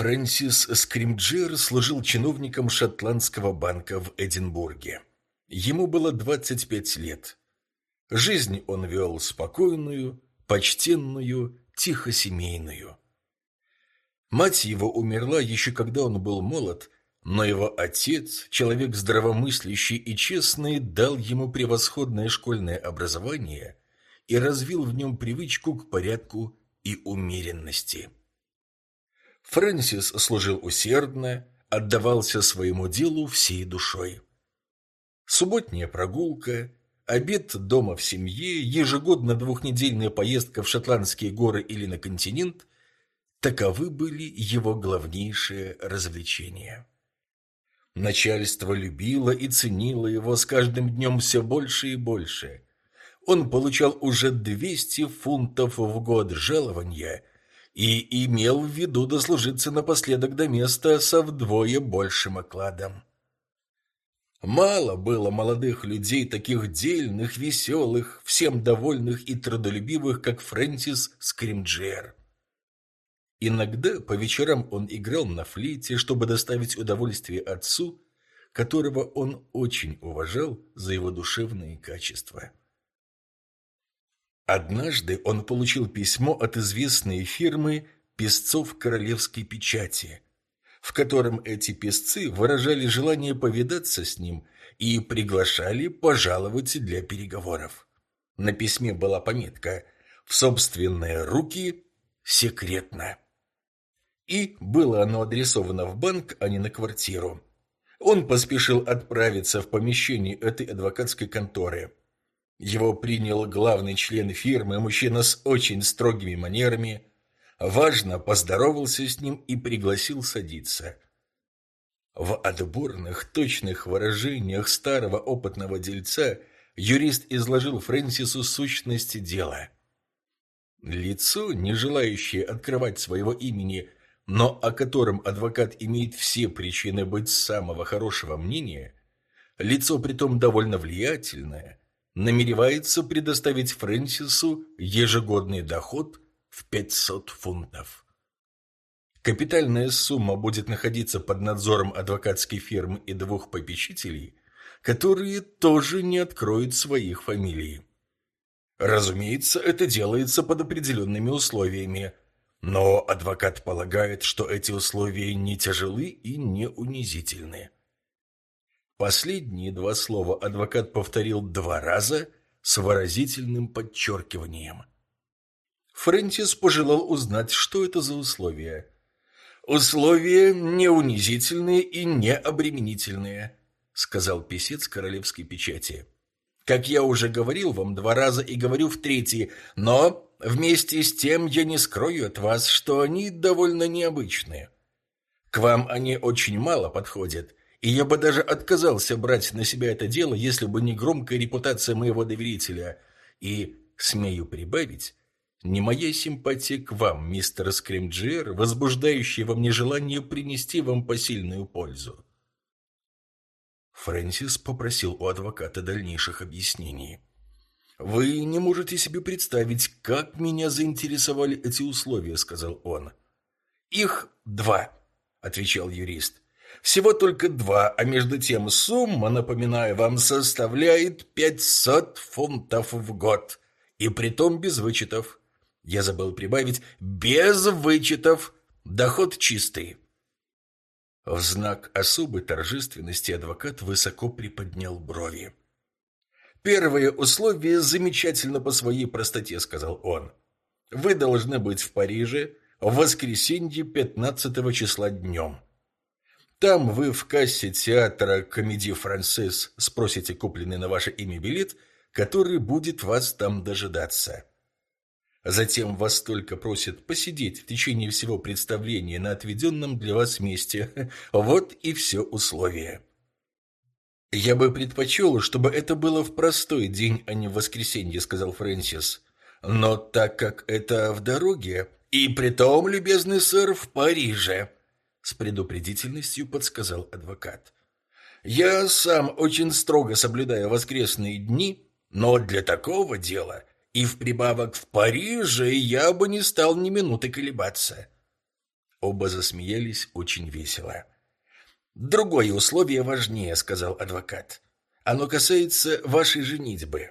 Фрэнсис Скримджер служил чиновником шотландского банка в Эдинбурге. Ему было 25 лет. Жизнь он вел спокойную, почтенную, тихосемейную. Мать его умерла еще когда он был молод, но его отец, человек здравомыслящий и честный, дал ему превосходное школьное образование и развил в нем привычку к порядку и умеренности. Фрэнсис служил усердно, отдавался своему делу всей душой. Субботняя прогулка, обед дома в семье, ежегодно двухнедельная поездка в шотландские горы или на континент – таковы были его главнейшие развлечения. Начальство любило и ценило его с каждым днем все больше и больше. Он получал уже 200 фунтов в год жалования и имел в виду дослужиться напоследок до места со вдвое большим окладом. Мало было молодых людей, таких дельных, веселых, всем довольных и трудолюбивых, как Фрэнсис Скримджер. Иногда по вечерам он играл на флейте, чтобы доставить удовольствие отцу, которого он очень уважал за его душевные качества. Однажды он получил письмо от известной фирмы «Песцов королевской печати», в котором эти песцы выражали желание повидаться с ним и приглашали пожаловать для переговоров. На письме была пометка «В собственные руки секретно». И было оно адресовано в банк, а не на квартиру. Он поспешил отправиться в помещение этой адвокатской конторы – его принял главный член фирмы, мужчина с очень строгими манерами, важно поздоровался с ним и пригласил садиться. В отборных, точных выражениях старого опытного дельца юрист изложил Фрэнсису сущность дела. Лицо, не желающее открывать своего имени, но о котором адвокат имеет все причины быть самого хорошего мнения, лицо притом довольно влиятельное, намеревается предоставить Фрэнсису ежегодный доход в 500 фунтов. Капитальная сумма будет находиться под надзором адвокатской фирмы и двух попечителей, которые тоже не откроют своих фамилий. Разумеется, это делается под определенными условиями, но адвокат полагает, что эти условия не тяжелы и не унизительны. Последние два слова адвокат повторил два раза с выразительным подчеркиванием. Фрэнсис пожелал узнать, что это за условия. «Условия не унизительные и не обременительные», — сказал писец королевской печати. «Как я уже говорил вам два раза и говорю в третий, но вместе с тем я не скрою от вас, что они довольно необычные. К вам они очень мало подходят» И я бы даже отказался брать на себя это дело, если бы не громкая репутация моего доверителя. И, смею прибавить, не моя симпатия к вам, мистер Скримджер, возбуждающая во мне желание принести вам посильную пользу. Фрэнсис попросил у адвоката дальнейших объяснений. «Вы не можете себе представить, как меня заинтересовали эти условия», — сказал он. «Их два», — отвечал юрист. Всего только два, а между тем сумма, напоминаю вам, составляет 500 фунтов в год. И притом без вычетов. Я забыл прибавить «без вычетов». Доход чистый. В знак особой торжественности адвокат высоко приподнял брови. «Первое условие замечательно по своей простоте», — сказал он. «Вы должны быть в Париже в воскресенье 15 числа днем». Там вы в кассе театра «Комедий Францисс» спросите купленный на ваше имя билет, который будет вас там дожидаться. Затем вас только просят посидеть в течение всего представления на отведенном для вас месте. Вот и все условия. «Я бы предпочел, чтобы это было в простой день, а не в воскресенье», — сказал Фрэнсис. «Но так как это в дороге, и притом, любезный сэр, в Париже», с предупредительностью подсказал адвокат. «Я сам очень строго соблюдаю воскресные дни, но для такого дела и в прибавок в Париже я бы не стал ни минуты колебаться». Оба засмеялись очень весело. «Другое условие важнее», — сказал адвокат. «Оно касается вашей женитьбы.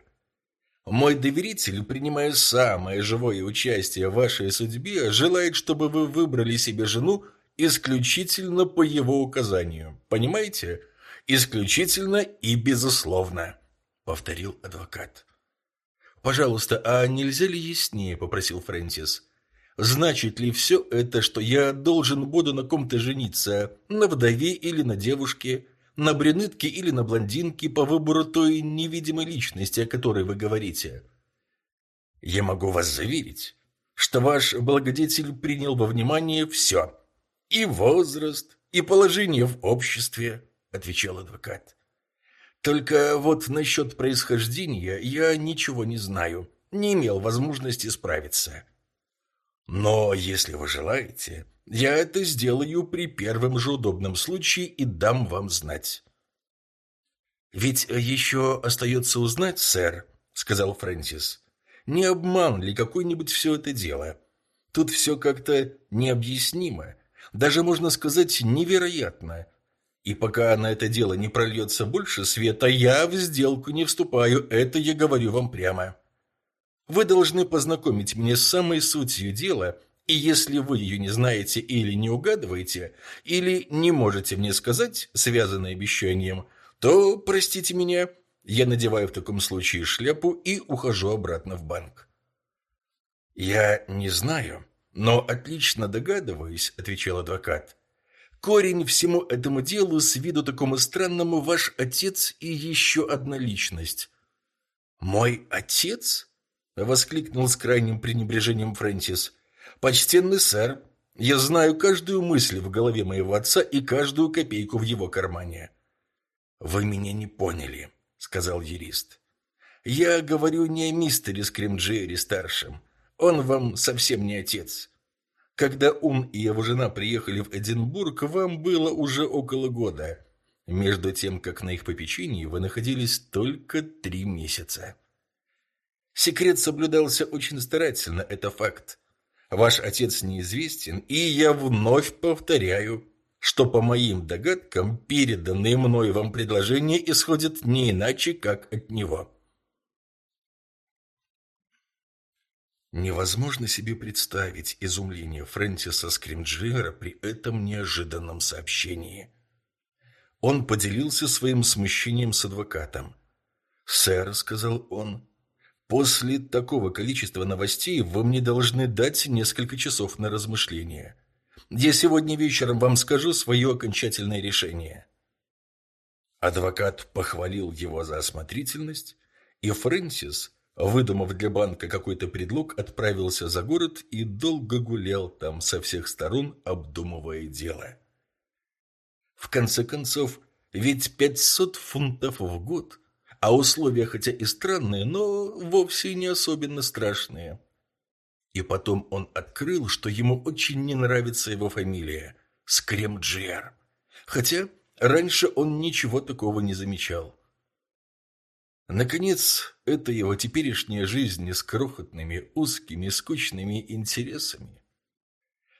Мой доверитель, принимая самое живое участие в вашей судьбе, желает, чтобы вы выбрали себе жену исключительно по его указанию. Понимаете? Исключительно и безусловно», — повторил адвокат. «Пожалуйста, а нельзя ли яснее?» — попросил Фрэнсис. Значит ли все это, что я должен буду на ком-то жениться, на вдове или на девушке, на брюнетке или на блондинке по выбору той невидимой личности, о которой вы говорите? Я могу вас заверить, что ваш благодетель принял во внимание все. И возраст, и положение в обществе, отвечал адвокат. Только вот насчет происхождения я ничего не знаю, не имел возможности справиться. Но если вы желаете, я это сделаю при первом же удобном случае и дам вам знать. «Ведь еще остается узнать, сэр», — сказал Фрэнсис, — «не обман ли какой-нибудь все это дело? Тут все как-то необъяснимо, даже, можно сказать, невероятно. И пока на это дело не прольется больше света, я в сделку не вступаю, это я говорю вам прямо». Вы должны познакомить меня с самой сутью дела, и если вы ее не знаете или не угадываете, или не можете мне сказать, связанное обещанием, то, простите меня, я надеваю в таком случае шляпу и ухожу обратно в банк. «Я не знаю, но отлично догадываюсь», — отвечал адвокат. «Корень всему этому делу с виду такому странному ваш отец и еще одна личность». «Мой отец?» Воскликнул с крайним пренебрежением Фрэнсис. «Почтенный сэр, я знаю каждую мысль в голове моего отца и каждую копейку в его кармане». «Вы меня не поняли», — сказал юрист. «Я говорю не о мистере Скримджиере-старшем. Он вам совсем не отец. Когда он и его жена приехали в Эдинбург, вам было уже около года, между тем, как на их попечении вы находились только три месяца». Секрет соблюдался очень старательно, это факт. Ваш отец неизвестен, и я вновь повторяю, что по моим догадкам переданные мной вам предложения исходят не иначе, как от него. Невозможно себе представить изумление Фрэнсиса Скримджиера при этом неожиданном сообщении. Он поделился своим смущением с адвокатом. «Сэр», — сказал он, После такого количества новостей вы мне должны дать несколько часов на размышление. Я сегодня вечером вам скажу свое окончательное решение». Адвокат похвалил его за осмотрительность, и Фрэнсис, выдумав для банка какой-то предлог, отправился за город и долго гулял там со всех сторон, обдумывая дело. В конце концов, ведь пятьсот фунтов в год а условия хотя и странные, но вовсе не особенно страшные. И потом он открыл, что ему очень не нравится его фамилия – Скремджиар. Хотя раньше он ничего такого не замечал. Наконец, это его теперешняя жизнь с крохотными, узкими, скучными интересами.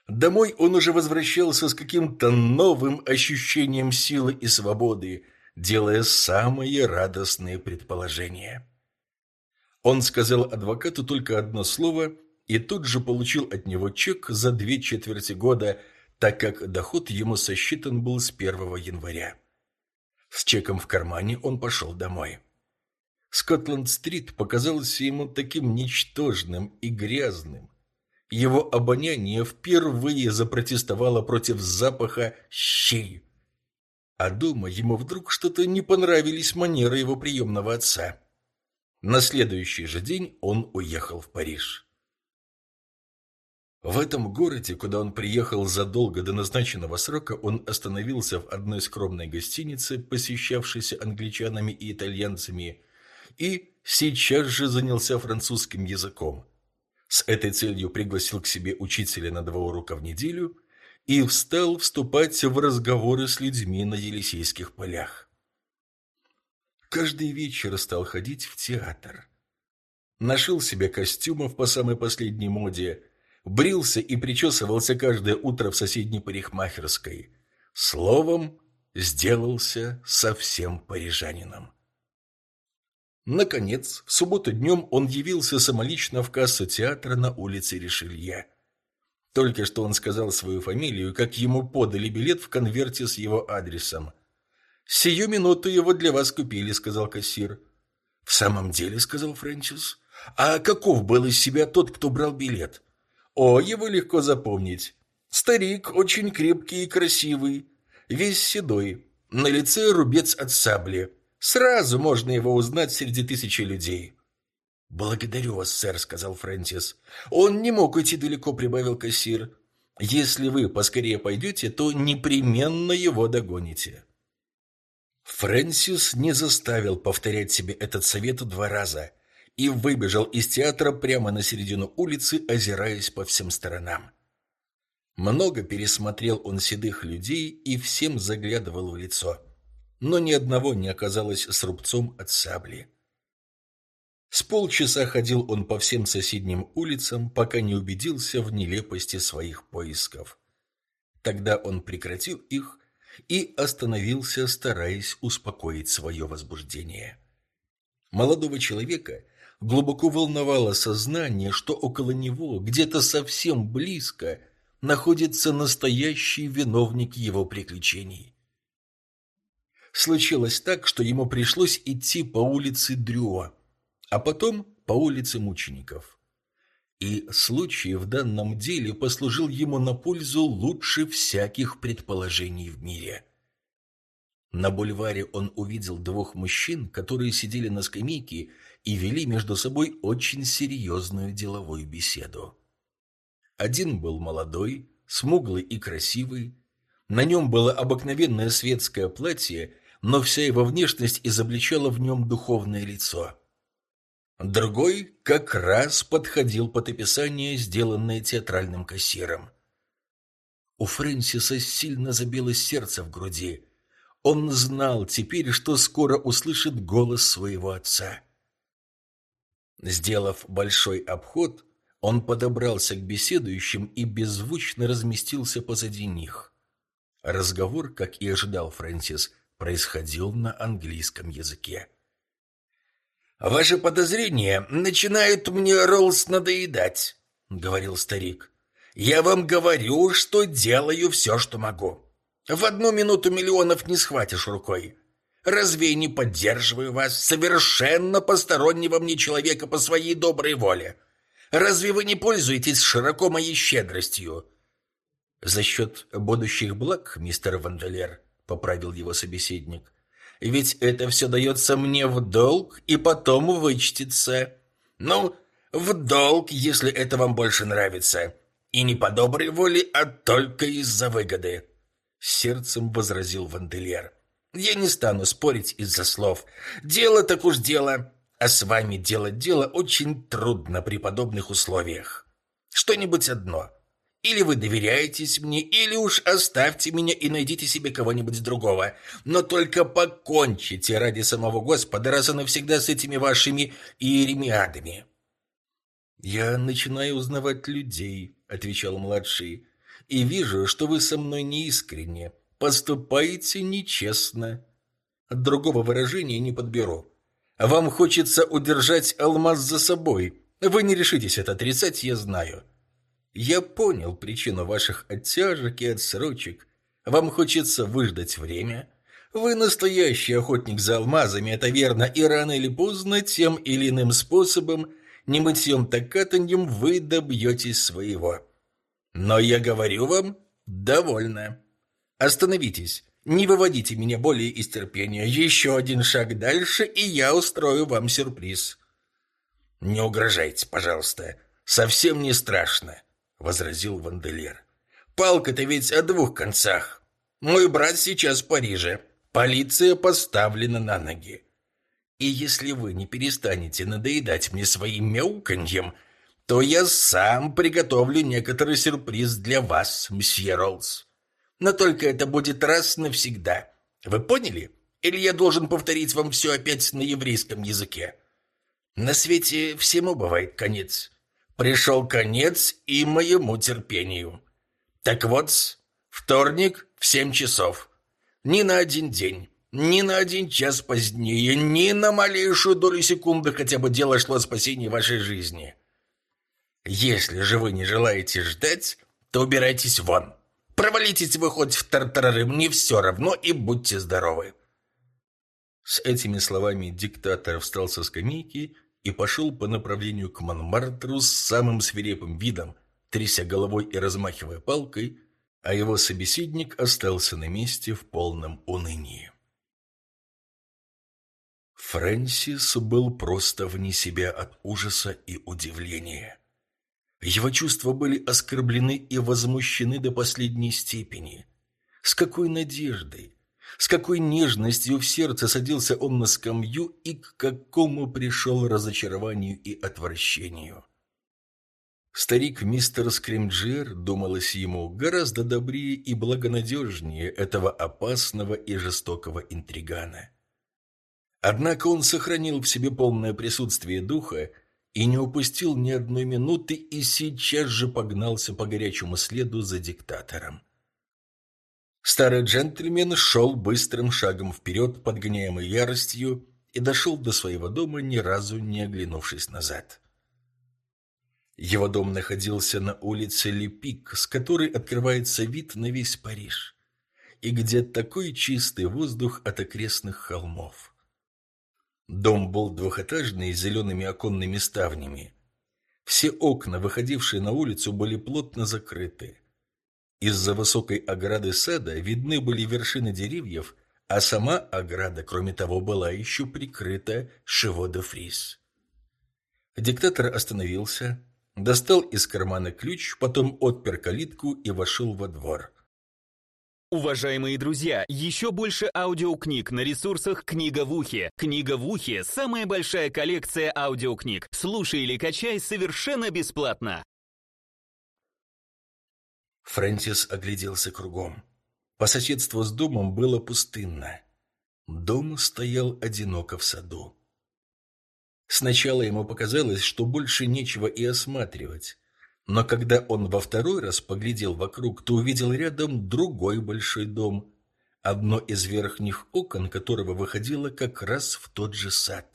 Домой он уже возвращался с каким-то новым ощущением силы и свободы – делая самые радостные предположения. Он сказал адвокату только одно слово и тут же получил от него чек за две четверти года, так как доход ему сосчитан был с 1 января. С чеком в кармане он пошел домой. Скотланд-стрит показался ему таким ничтожным и грязным. Его обоняние впервые запротестовало против запаха щей, а дома ему вдруг что-то не понравились манеры его приемного отца. На следующий же день он уехал в Париж. В этом городе, куда он приехал задолго до назначенного срока, он остановился в одной скромной гостинице, посещавшейся англичанами и итальянцами, и сейчас же занялся французским языком. С этой целью пригласил к себе учителя на два урока в неделю – и встал вступать в разговоры с людьми на Елисейских полях. Каждый вечер стал ходить в театр. Нашел себе костюмов по самой последней моде, брился и причесывался каждое утро в соседней парикмахерской. Словом, сделался совсем парижанином. Наконец, в субботу днем он явился самолично в кассу театра на улице Ришелье. Только что он сказал свою фамилию, как ему подали билет в конверте с его адресом. «Сию минуту его для вас купили», — сказал кассир. «В самом деле», — сказал Фрэнсис. «А каков был из себя тот, кто брал билет?» «О, его легко запомнить. Старик, очень крепкий и красивый, весь седой, на лице рубец от сабли. Сразу можно его узнать среди тысячи людей». «Благодарю вас, сэр», — сказал Фрэнсис. «Он не мог идти далеко», — прибавил кассир. «Если вы поскорее пойдете, то непременно его догоните». Фрэнсис не заставил повторять себе этот совет два раза и выбежал из театра прямо на середину улицы, озираясь по всем сторонам. Много пересмотрел он седых людей и всем заглядывал в лицо, но ни одного не оказалось с рубцом от сабли. С полчаса ходил он по всем соседним улицам, пока не убедился в нелепости своих поисков. Тогда он прекратил их и остановился, стараясь успокоить свое возбуждение. Молодого человека глубоко волновало сознание, что около него, где-то совсем близко, находится настоящий виновник его приключений. Случилось так, что ему пришлось идти по улице Дрюа, а потом по улице мучеников. И случай в данном деле послужил ему на пользу лучше всяких предположений в мире. На бульваре он увидел двух мужчин, которые сидели на скамейке и вели между собой очень серьезную деловую беседу. Один был молодой, смуглый и красивый. На нем было обыкновенное светское платье, но вся его внешность изобличала в нем духовное лицо. Другой как раз подходил под описание, сделанное театральным кассиром. У Фрэнсиса сильно забилось сердце в груди. Он знал теперь, что скоро услышит голос своего отца. Сделав большой обход, он подобрался к беседующим и беззвучно разместился позади них. Разговор, как и ожидал Фрэнсис, происходил на английском языке. «Ваши подозрения начинают мне, Роллс, надоедать», — говорил старик. «Я вам говорю, что делаю все, что могу. В одну минуту миллионов не схватишь рукой. Разве я не поддерживаю вас, совершенно постороннего мне человека по своей доброй воле? Разве вы не пользуетесь широко моей щедростью?» «За счет будущих благ, мистер Ванделер», — поправил его собеседник, — ведь это все дается мне в долг и потом вычтется. Ну, в долг, если это вам больше нравится. И не по доброй воле, а только из-за выгоды. Сердцем возразил Ванделер. Я не стану спорить из-за слов. Дело так уж дело. А с вами делать дело очень трудно при подобных условиях. Что-нибудь одно. Или вы доверяетесь мне, или уж оставьте меня и найдите себе кого-нибудь другого. Но только покончите ради самого Господа раз и навсегда с этими вашими иеремиадами». «Я начинаю узнавать людей», — отвечал младший, «и вижу, что вы со мной неискренне, поступаете нечестно. Другого выражения не подберу. Вам хочется удержать алмаз за собой. Вы не решитесь это отрицать, я знаю». Я понял причину ваших оттяжек и отсрочек. Вам хочется выждать время. Вы настоящий охотник за алмазами, это верно, и рано или поздно, тем или иным способом, не мытьем так катаньем, вы добьетесь своего. Но я говорю вам, довольно. Остановитесь, не выводите меня более из терпения. Еще один шаг дальше, и я устрою вам сюрприз. Не угрожайте, пожалуйста, совсем не страшно возразил Ванделер. «Палка-то ведь о двух концах. Мой брат сейчас в Париже. Полиция поставлена на ноги. И если вы не перестанете надоедать мне своим мяуканьем, то я сам приготовлю некоторый сюрприз для вас, мсье Роллс. Но только это будет раз навсегда. Вы поняли? Или я должен повторить вам все опять на еврейском языке? На свете всему бывает конец. Пришел конец и моему терпению. Так вот, вторник в семь часов. Ни на один день, ни на один час позднее, ни на малейшую долю секунды хотя бы дело шло о спасении вашей жизни. Если же вы не желаете ждать, то убирайтесь вон. Провалитесь вы хоть в тартарары, мне все равно и будьте здоровы. С этими словами диктатор встал со скамейки и пошел по направлению к Монмартру с самым свирепым видом, тряся головой и размахивая палкой, а его собеседник остался на месте в полном унынии. Фрэнсис был просто вне себя от ужаса и удивления. Его чувства были оскорблены и возмущены до последней степени. С какой надеждой, с какой нежностью в сердце садился он на скамью и к какому пришел разочарованию и отвращению. Старик мистер Скримджер, думалось ему, гораздо добрее и благонадежнее этого опасного и жестокого интригана. Однако он сохранил в себе полное присутствие духа и не упустил ни одной минуты и сейчас же погнался по горячему следу за диктатором. Старый джентльмен шел быстрым шагом вперед, подгоняемый яростью, и дошел до своего дома, ни разу не оглянувшись назад. Его дом находился на улице Лепик, с которой открывается вид на весь Париж, и где такой чистый воздух от окрестных холмов. Дом был двухэтажный с зелеными оконными ставнями. Все окна, выходившие на улицу, были плотно закрыты. Из-за высокой ограды сада видны были вершины деревьев, а сама ограда, кроме того, была еще прикрыта шеводо-фриз. Диктатор остановился, достал из кармана ключ, потом отпер калитку и вошел во двор. Уважаемые друзья, еще больше аудиокниг на ресурсах «Книга в ухе». «Книга в ухе» — самая большая коллекция аудиокниг. Слушай или качай совершенно бесплатно. Фрэнсис огляделся кругом. По соседству с домом было пустынно. Дом стоял одиноко в саду. Сначала ему показалось, что больше нечего и осматривать. Но когда он во второй раз поглядел вокруг, то увидел рядом другой большой дом, одно из верхних окон которого выходило как раз в тот же сад.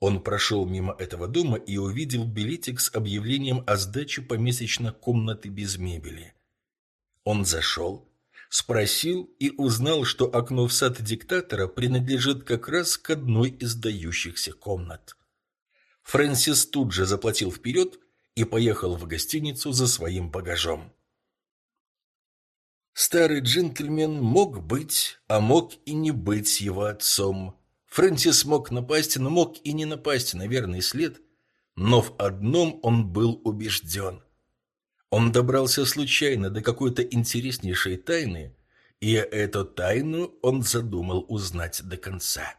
Он прошел мимо этого дома и увидел билетик с объявлением о сдаче помесячно комнаты без мебели. Он зашел, спросил и узнал, что окно в сад диктатора принадлежит как раз к одной из дающихся комнат. Фрэнсис тут же заплатил вперед и поехал в гостиницу за своим багажом. Старый джентльмен мог быть, а мог и не быть его отцом. Фрэнсис мог напасть, но мог и не напасть на верный след, но в одном он был убежден. Он добрался случайно до какой-то интереснейшей тайны, и эту тайну он задумал узнать до конца.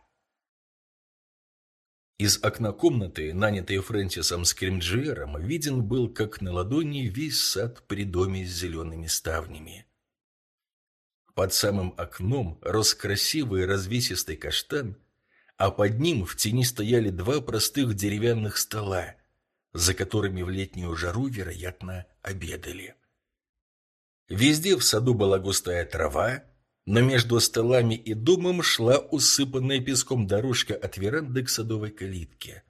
Из окна комнаты, нанятой Фрэнсисом Скримджиером, виден был, как на ладони, весь сад при доме с зелеными ставнями. Под самым окном рос красивый развесистый каштан – а под ним в тени стояли два простых деревянных стола, за которыми в летнюю жару, вероятно, обедали. Везде в саду была густая трава, но между столами и домом шла усыпанная песком дорожка от веранды к садовой калитке.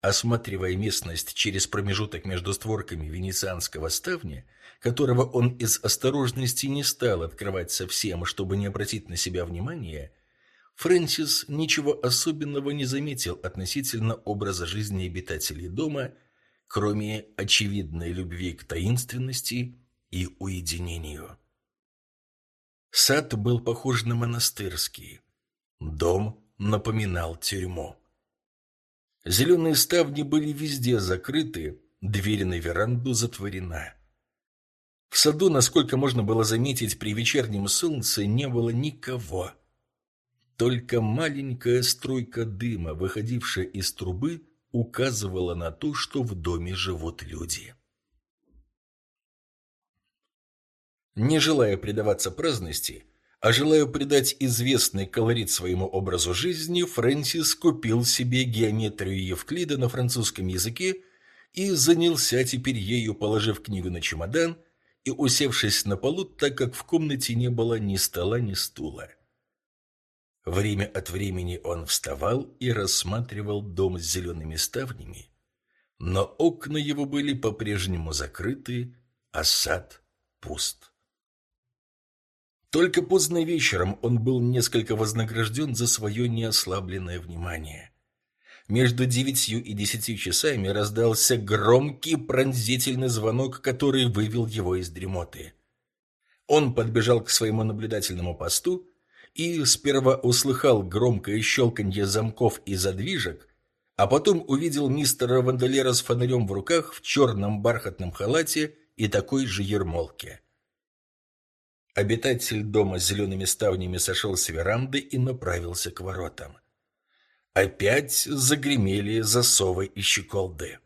Осматривая местность через промежуток между створками венецианского ставня, которого он из осторожности не стал открывать совсем, чтобы не обратить на себя внимания, Фрэнсис ничего особенного не заметил относительно образа жизни обитателей дома, кроме очевидной любви к таинственности и уединению. Сад был похож на монастырский. Дом напоминал тюрьму. Зеленые ставни были везде закрыты, дверь на веранду затворена. В саду, насколько можно было заметить при вечернем солнце, не было никого. Только маленькая струйка дыма, выходившая из трубы, указывала на то, что в доме живут люди. Не желая предаваться праздности, А желая придать известный колорит своему образу жизни, Фрэнсис купил себе геометрию Евклида на французском языке и занялся теперь ею, положив книгу на чемодан и усевшись на полу, так как в комнате не было ни стола, ни стула. Время от времени он вставал и рассматривал дом с зелеными ставнями, но окна его были по-прежнему закрыты, а сад пуст. Только поздно вечером он был несколько вознагражден за свое неослабленное внимание. Между девятью и десятью часами раздался громкий пронзительный звонок, который вывел его из дремоты. Он подбежал к своему наблюдательному посту и сперва услыхал громкое щелканье замков и задвижек, а потом увидел мистера Вандалера с фонарем в руках в черном бархатном халате и такой же ермолке. Обитатель дома с зелеными ставнями сошел с веранды и направился к воротам. Опять загремели засовы и щеколды.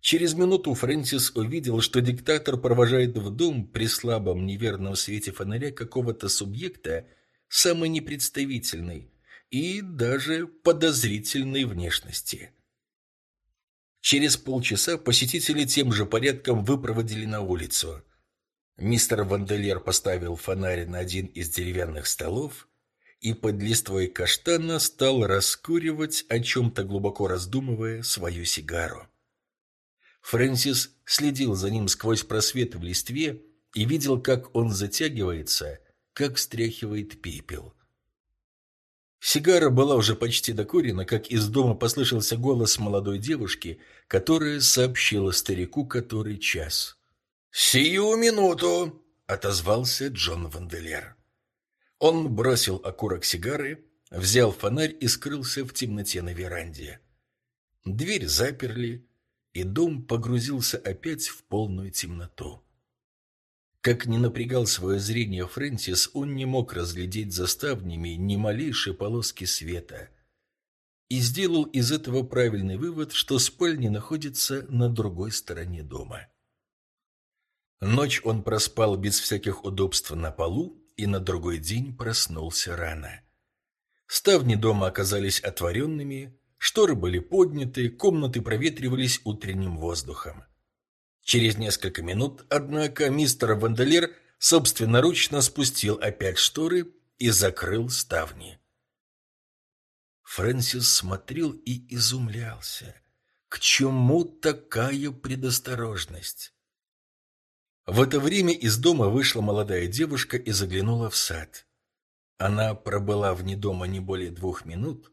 Через минуту Фрэнсис увидел, что диктатор провожает в дом при слабом неверном свете фонаря какого-то субъекта самой непредставительной и даже подозрительной внешности. Через полчаса посетители тем же порядком выпроводили на улицу – Мистер Ванделер поставил фонарь на один из деревянных столов и под листвой каштана стал раскуривать, о чем-то глубоко раздумывая, свою сигару. Фрэнсис следил за ним сквозь просвет в листве и видел, как он затягивается, как стряхивает пепел. Сигара была уже почти докурена, как из дома послышался голос молодой девушки, которая сообщила старику, который час. «Сию минуту!» — отозвался Джон Ванделер. Он бросил окурок сигары, взял фонарь и скрылся в темноте на веранде. Дверь заперли, и дом погрузился опять в полную темноту. Как ни напрягал свое зрение Фрэнсис, он не мог разглядеть за ставнями ни малейшей полоски света. И сделал из этого правильный вывод, что спальня находится на другой стороне дома. Ночь он проспал без всяких удобств на полу и на другой день проснулся рано. Ставни дома оказались отворенными, шторы были подняты, комнаты проветривались утренним воздухом. Через несколько минут, однако, мистер Ванделер собственноручно спустил опять шторы и закрыл ставни. Фрэнсис смотрел и изумлялся. К чему такая предосторожность? В это время из дома вышла молодая девушка и заглянула в сад. Она пробыла вне дома не более двух минут,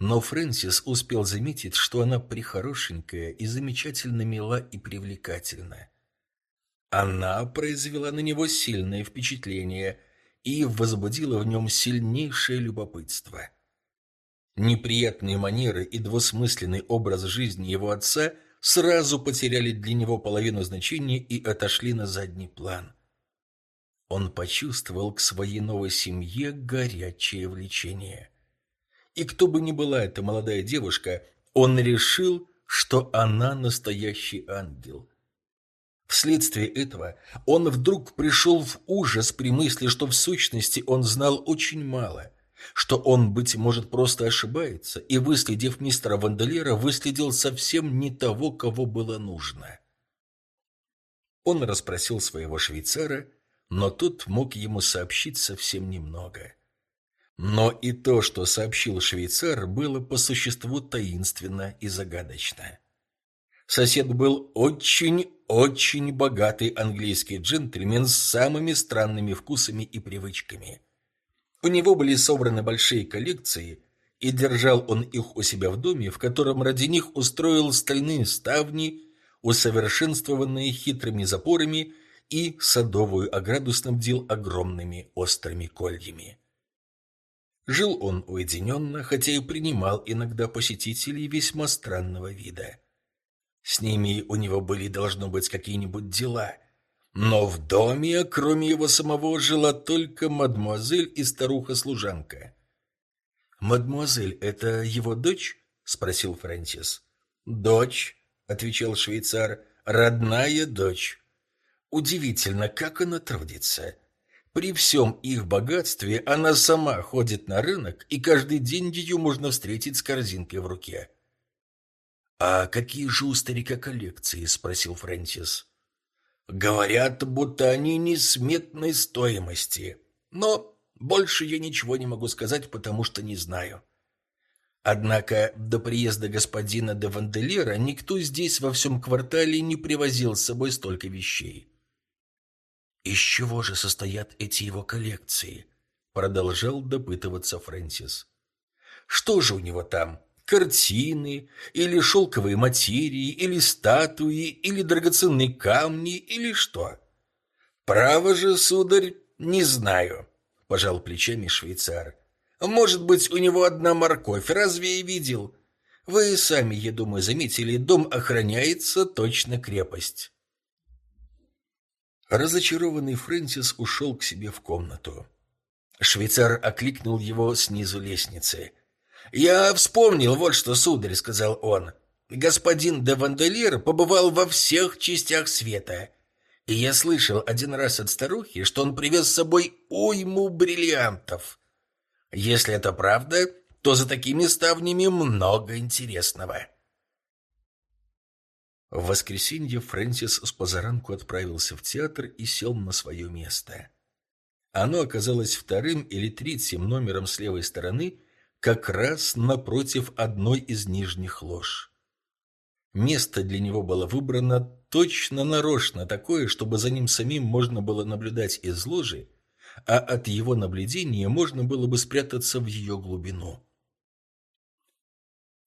но Фрэнсис успел заметить, что она прихорошенькая и замечательно мила и привлекательна. Она произвела на него сильное впечатление и возбудила в нем сильнейшее любопытство. Неприятные манеры и двусмысленный образ жизни его отца – сразу потеряли для него половину значения и отошли на задний план. Он почувствовал к своей новой семье горячее влечение. И кто бы ни была эта молодая девушка, он решил, что она настоящий ангел. Вследствие этого он вдруг пришел в ужас при мысли, что в сущности он знал очень мало, что он, быть может, просто ошибается, и, выследив мистера Ванделера, выследил совсем не того, кого было нужно. Он расспросил своего швейцара, но тот мог ему сообщить совсем немного. Но и то, что сообщил швейцар, было по существу таинственно и загадочно. Сосед был очень-очень богатый английский джентльмен с самыми странными вкусами и привычками – у него были собраны большие коллекции, и держал он их у себя в доме, в котором ради них устроил стальные ставни, усовершенствованные хитрыми запорами, и садовую ограду снабдил огромными острыми кольями. Жил он уединенно, хотя и принимал иногда посетителей весьма странного вида. С ними у него были, должно быть, какие-нибудь дела, но в доме, кроме его самого, жила только мадмуазель и старуха-служанка. «Мадмуазель, это его дочь?» — спросил Фрэнсис. «Дочь», — отвечал швейцар, — «родная дочь». Удивительно, как она трудится. При всем их богатстве она сама ходит на рынок, и каждый день ее можно встретить с корзинкой в руке. «А какие же у старика коллекции?» — спросил Фрэнсис. «Говорят, будто они несметной стоимости. Но больше я ничего не могу сказать, потому что не знаю». Однако до приезда господина де Ванделера никто здесь во всем квартале не привозил с собой столько вещей. «Из чего же состоят эти его коллекции?» — продолжал допытываться Фрэнсис. «Что же у него там? Картины, или шелковые материи, или статуи, или драгоценные камни, или что?» «Право же, сударь, не знаю», — пожал плечами швейцар. Может быть, у него одна морковь, разве я видел? Вы сами, я думаю, заметили, дом охраняется точно крепость. Разочарованный Фрэнсис ушел к себе в комнату. Швейцар окликнул его снизу лестницы. «Я вспомнил, вот что, сударь», — сказал он. «Господин де Ванделир побывал во всех частях света, и я слышал один раз от старухи, что он привез с собой уйму бриллиантов». Если это правда, то за такими ставнями много интересного. В воскресенье Фрэнсис с позаранку отправился в театр и сел на свое место. Оно оказалось вторым или третьим номером с левой стороны, как раз напротив одной из нижних лож. Место для него было выбрано точно нарочно такое, чтобы за ним самим можно было наблюдать из ложи, а от его наблюдения можно было бы спрятаться в ее глубину.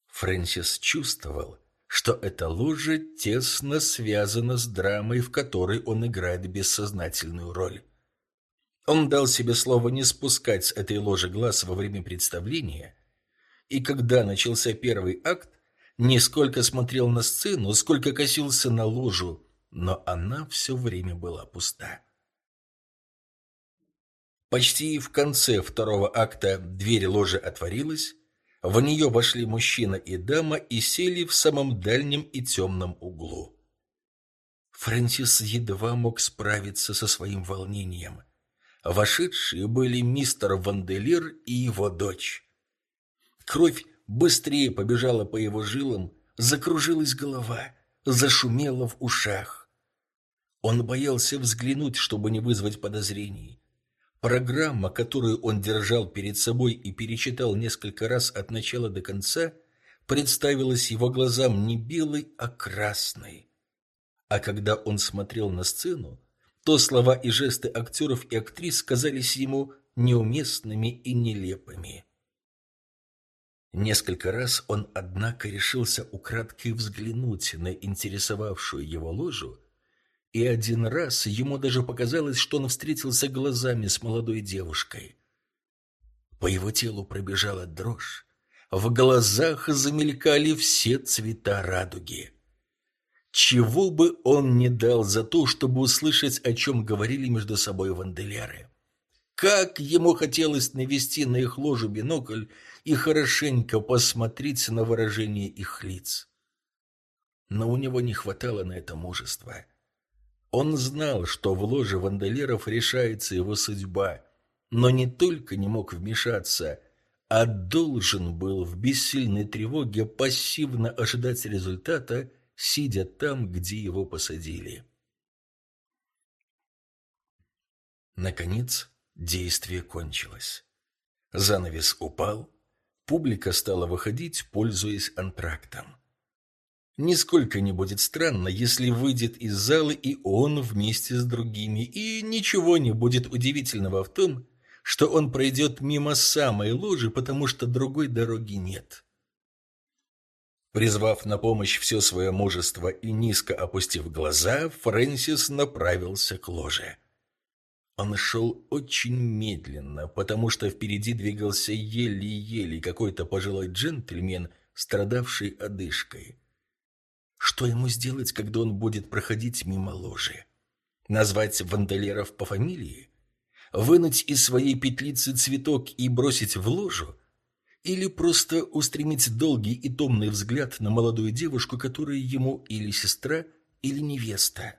Фрэнсис чувствовал, что эта ложа тесно связана с драмой, в которой он играет бессознательную роль. Он дал себе слово не спускать с этой ложи глаз во время представления, и когда начался первый акт, не сколько смотрел на сцену, сколько косился на ложу, но она все время была пуста. Почти в конце второго акта дверь ложи отворилась, в нее вошли мужчина и дама и сели в самом дальнем и темном углу. Фрэнсис едва мог справиться со своим волнением. Вошедшие были мистер Ванделир и его дочь. Кровь быстрее побежала по его жилам, закружилась голова, зашумела в ушах. Он боялся взглянуть, чтобы не вызвать подозрений. Программа, которую он держал перед собой и перечитал несколько раз от начала до конца, представилась его глазам не белой, а красной. А когда он смотрел на сцену, то слова и жесты актеров и актрис казались ему неуместными и нелепыми. Несколько раз он, однако, решился украдкой взглянуть на интересовавшую его ложу, и один раз ему даже показалось, что он встретился глазами с молодой девушкой. По его телу пробежала дрожь, в глазах замелькали все цвета радуги. Чего бы он не дал за то, чтобы услышать, о чем говорили между собой ванделяры. Как ему хотелось навести на их ложу бинокль и хорошенько посмотреть на выражение их лиц. Но у него не хватало на это мужества. Он знал, что в ложе вандалеров решается его судьба, но не только не мог вмешаться, а должен был в бессильной тревоге пассивно ожидать результата, сидя там, где его посадили. Наконец, действие кончилось. Занавес упал, публика стала выходить, пользуясь антрактом. Нисколько не будет странно, если выйдет из зала и он вместе с другими, и ничего не будет удивительного в том, что он пройдет мимо самой ложи, потому что другой дороги нет. Призвав на помощь все свое мужество и низко опустив глаза, Фрэнсис направился к ложе. Он шел очень медленно, потому что впереди двигался еле-еле какой-то пожилой джентльмен, страдавший одышкой. Что ему сделать, когда он будет проходить мимо ложи? Назвать вандалеров по фамилии? Вынуть из своей петлицы цветок и бросить в ложу? Или просто устремить долгий и томный взгляд на молодую девушку, которая ему или сестра, или невеста?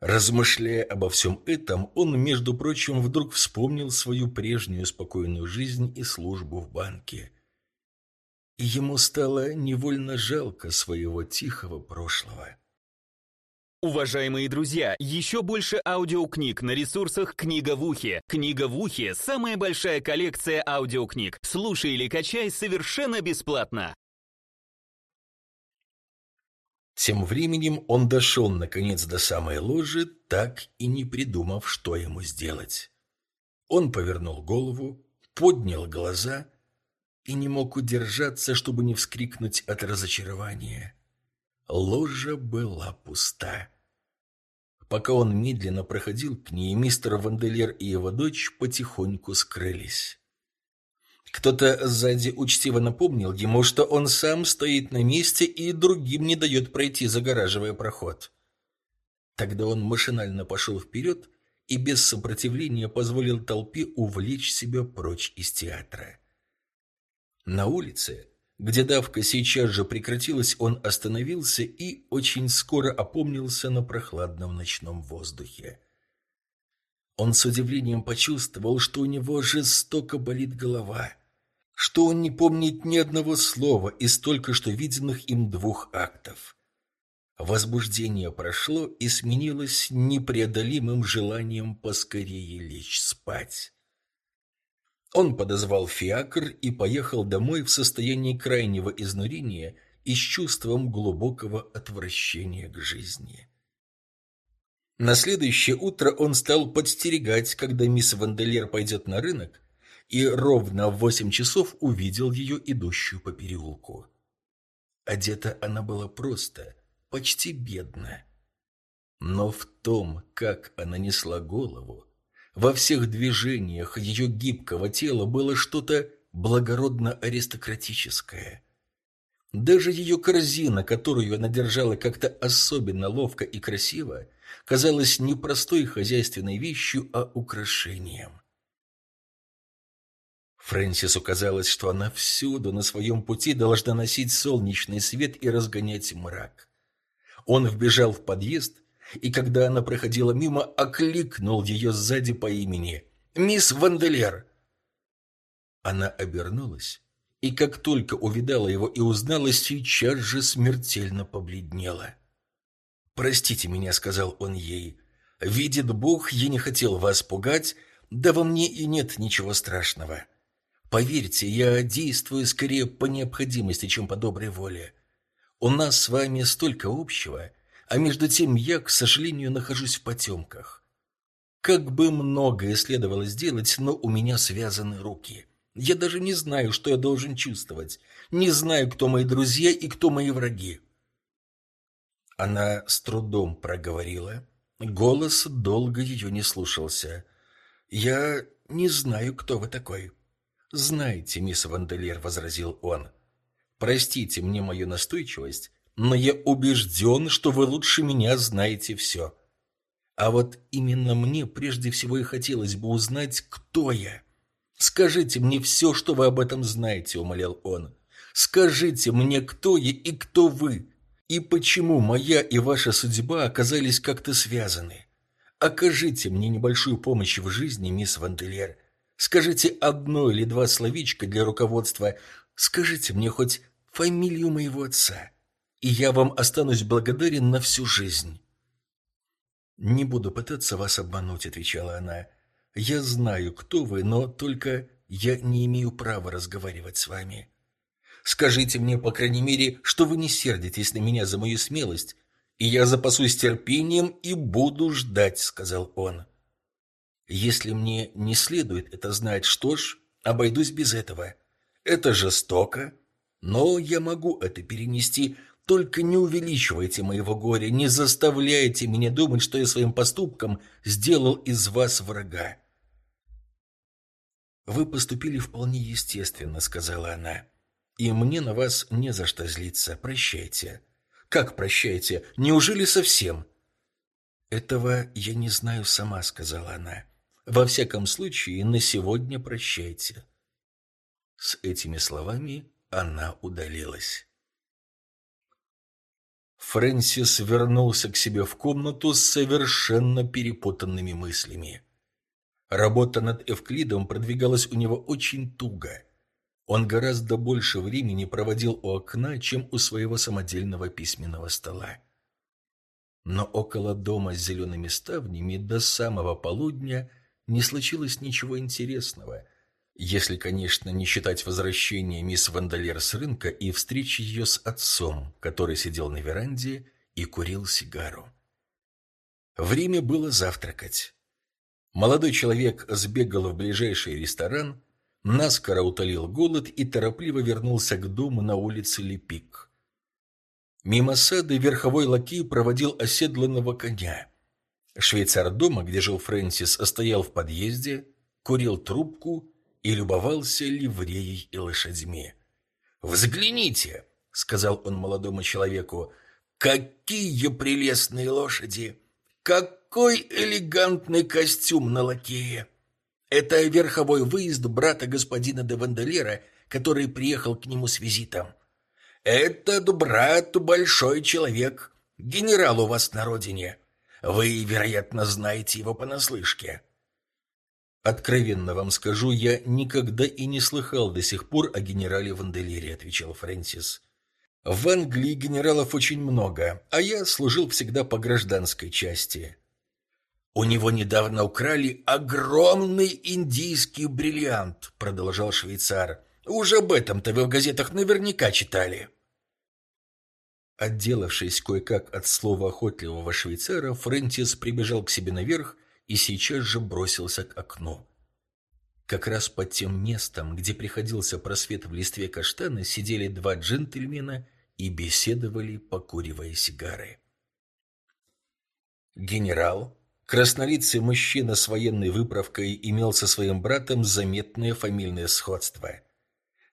Размышляя обо всем этом, он, между прочим, вдруг вспомнил свою прежнюю спокойную жизнь и службу в банке. И ему стало невольно жалко своего тихого прошлого. Уважаемые друзья, еще больше аудиокниг на ресурсах «Книга в ухе». «Книга в ухе» — самая большая коллекция аудиокниг. Слушай или качай совершенно бесплатно. Тем временем он дошел, наконец, до самой ложи, так и не придумав, что ему сделать. Он повернул голову, поднял глаза и не мог удержаться, чтобы не вскрикнуть от разочарования. Ложа была пуста. Пока он медленно проходил к ней, мистер Ванделер и его дочь потихоньку скрылись. Кто-то сзади учтиво напомнил ему, что он сам стоит на месте и другим не дает пройти, загораживая проход. Тогда он машинально пошел вперед и без сопротивления позволил толпе увлечь себя прочь из театра. На улице где давка сейчас же прекратилась, он остановился и очень скоро опомнился на прохладном ночном воздухе. Он с удивлением почувствовал, что у него жестоко болит голова, что он не помнит ни одного слова из только что виденных им двух актов. Возбуждение прошло и сменилось непреодолимым желанием поскорее лечь спать. Он подозвал фиакр и поехал домой в состоянии крайнего изнурения и с чувством глубокого отвращения к жизни. На следующее утро он стал подстерегать, когда мисс Ванделер пойдет на рынок, и ровно в восемь часов увидел ее, идущую по переулку. Одета она была просто, почти бедно. Но в том, как она несла голову, во всех движениях ее гибкого тела было что-то благородно-аристократическое. Даже ее корзина, которую она держала как-то особенно ловко и красиво, казалась не простой хозяйственной вещью, а украшением. Фрэнсису казалось, что она всюду на своем пути должна носить солнечный свет и разгонять мрак. Он вбежал в подъезд, и когда она проходила мимо, окликнул ее сзади по имени. «Мисс Ванделер!» Она обернулась, и как только увидала его и узнала, сейчас же смертельно побледнела. «Простите меня», — сказал он ей. «Видит Бог, я не хотел вас пугать, да во мне и нет ничего страшного. Поверьте, я действую скорее по необходимости, чем по доброй воле. У нас с вами столько общего» а между тем я, к сожалению, нахожусь в потемках. Как бы многое следовало сделать, но у меня связаны руки. Я даже не знаю, что я должен чувствовать. Не знаю, кто мои друзья и кто мои враги. Она с трудом проговорила. Голос долго ее не слушался. «Я не знаю, кто вы такой». «Знаете, мисс Ванделер», — возразил он. «Простите мне мою настойчивость, но я убежден, что вы лучше меня знаете все. А вот именно мне прежде всего и хотелось бы узнать, кто я. Скажите мне все, что вы об этом знаете, умолял он. Скажите мне, кто я и кто вы, и почему моя и ваша судьба оказались как-то связаны. Окажите мне небольшую помощь в жизни, мисс Ванделер. Скажите одно или два словечка для руководства. Скажите мне хоть фамилию моего отца и я вам останусь благодарен на всю жизнь». «Не буду пытаться вас обмануть», — отвечала она. «Я знаю, кто вы, но только я не имею права разговаривать с вами. Скажите мне, по крайней мере, что вы не сердитесь на меня за мою смелость, и я запасусь терпением и буду ждать», — сказал он. «Если мне не следует это знать, что ж, обойдусь без этого. Это жестоко, но я могу это перенести, только не увеличивайте моего горя, не заставляйте меня думать, что я своим поступком сделал из вас врага. «Вы поступили вполне естественно», — сказала она. «И мне на вас не за что злиться. Прощайте». «Как прощайте? Неужели совсем?» «Этого я не знаю сама», — сказала она. «Во всяком случае, на сегодня прощайте». С этими словами она удалилась. Фрэнсис вернулся к себе в комнату с совершенно перепутанными мыслями. Работа над Эвклидом продвигалась у него очень туго. Он гораздо больше времени проводил у окна, чем у своего самодельного письменного стола. Но около дома с зелеными ставнями до самого полудня не случилось ничего интересного, если, конечно, не считать возвращения мисс Вандалер с рынка и встречи ее с отцом, который сидел на веранде и курил сигару. Время было завтракать. Молодой человек сбегал в ближайший ресторан, наскоро утолил голод и торопливо вернулся к дому на улице Лепик. Мимо сада верховой лакей проводил оседланного коня. Швейцар дома, где жил Фрэнсис, стоял в подъезде, курил трубку и любовался ливреей и лошадьми. «Взгляните!» — сказал он молодому человеку. «Какие прелестные лошади! Какой элегантный костюм на лакее! Это верховой выезд брата господина де Ванделера, который приехал к нему с визитом. «Этот брат большой человек, генерал у вас на родине. Вы, вероятно, знаете его понаслышке». «Откровенно вам скажу, я никогда и не слыхал до сих пор о генерале Ванделере», — отвечал Фрэнсис. «В Англии генералов очень много, а я служил всегда по гражданской части». «У него недавно украли огромный индийский бриллиант», — продолжал швейцар. «Уже об этом-то вы в газетах наверняка читали». Отделавшись кое-как от слова охотливого швейцара, Фрэнтис прибежал к себе наверх и сейчас же бросился к окну. Как раз под тем местом, где приходился просвет в листве каштана, сидели два джентльмена и беседовали, покуривая сигары. Генерал, краснолицый мужчина с военной выправкой, имел со своим братом заметное фамильное сходство.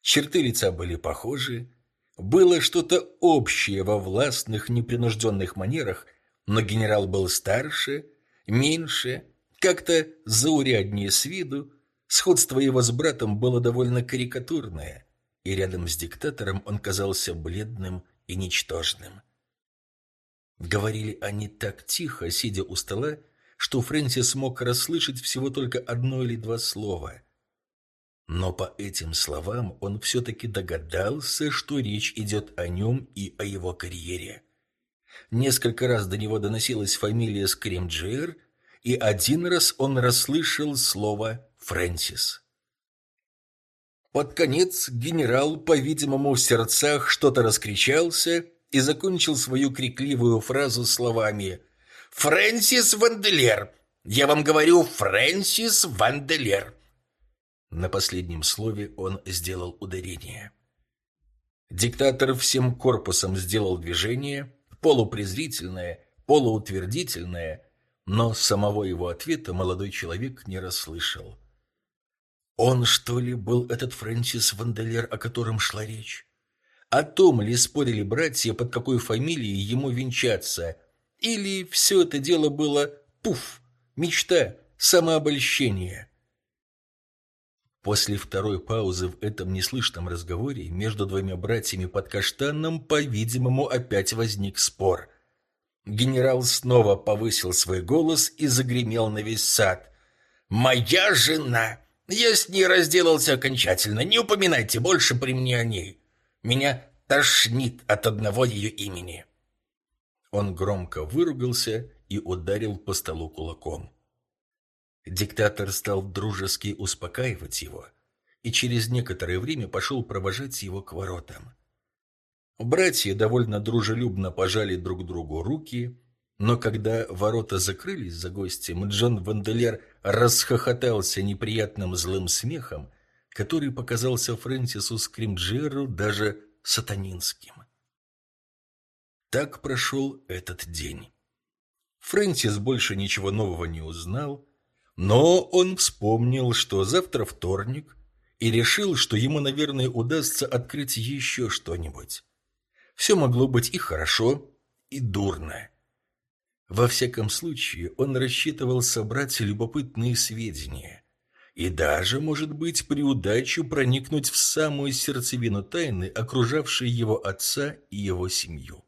Черты лица были похожи, было что-то общее во властных, непринужденных манерах, но генерал был старше, меньше, как-то зауряднее с виду, сходство его с братом было довольно карикатурное, и рядом с диктатором он казался бледным и ничтожным. Говорили они так тихо, сидя у стола, что Фрэнсис мог расслышать всего только одно или два слова — но по этим словам он все-таки догадался, что речь идет о нем и о его карьере. Несколько раз до него доносилась фамилия Скримджиер, и один раз он расслышал слово «Фрэнсис». Под конец генерал, по-видимому, в сердцах что-то раскричался и закончил свою крикливую фразу словами «Фрэнсис Ванделер! Я вам говорю, Фрэнсис Ванделер!» На последнем слове он сделал ударение. Диктатор всем корпусом сделал движение, полупрезрительное, полуутвердительное, но самого его ответа молодой человек не расслышал. Он, что ли, был этот Фрэнсис Ванделер, о котором шла речь? О том ли спорили братья, под какой фамилией ему венчаться? Или все это дело было пуф, мечта, самообольщение? После второй паузы в этом неслышном разговоре между двумя братьями под каштаном, по-видимому, опять возник спор. Генерал снова повысил свой голос и загремел на весь сад. «Моя жена! Я с ней разделался окончательно. Не упоминайте больше при мне о ней. Меня тошнит от одного ее имени». Он громко выругался и ударил по столу кулаком. Диктатор стал дружески успокаивать его и через некоторое время пошел провожать его к воротам. Братья довольно дружелюбно пожали друг другу руки, но когда ворота закрылись за гостем, Джон Ванделер расхохотался неприятным злым смехом, который показался Фрэнсису Скримджеру даже сатанинским. Так прошел этот день. Фрэнсис больше ничего нового не узнал, но он вспомнил, что завтра вторник, и решил, что ему, наверное, удастся открыть еще что-нибудь. Все могло быть и хорошо, и дурно. Во всяком случае, он рассчитывал собрать любопытные сведения и даже, может быть, при удаче проникнуть в самую сердцевину тайны, окружавшей его отца и его семью.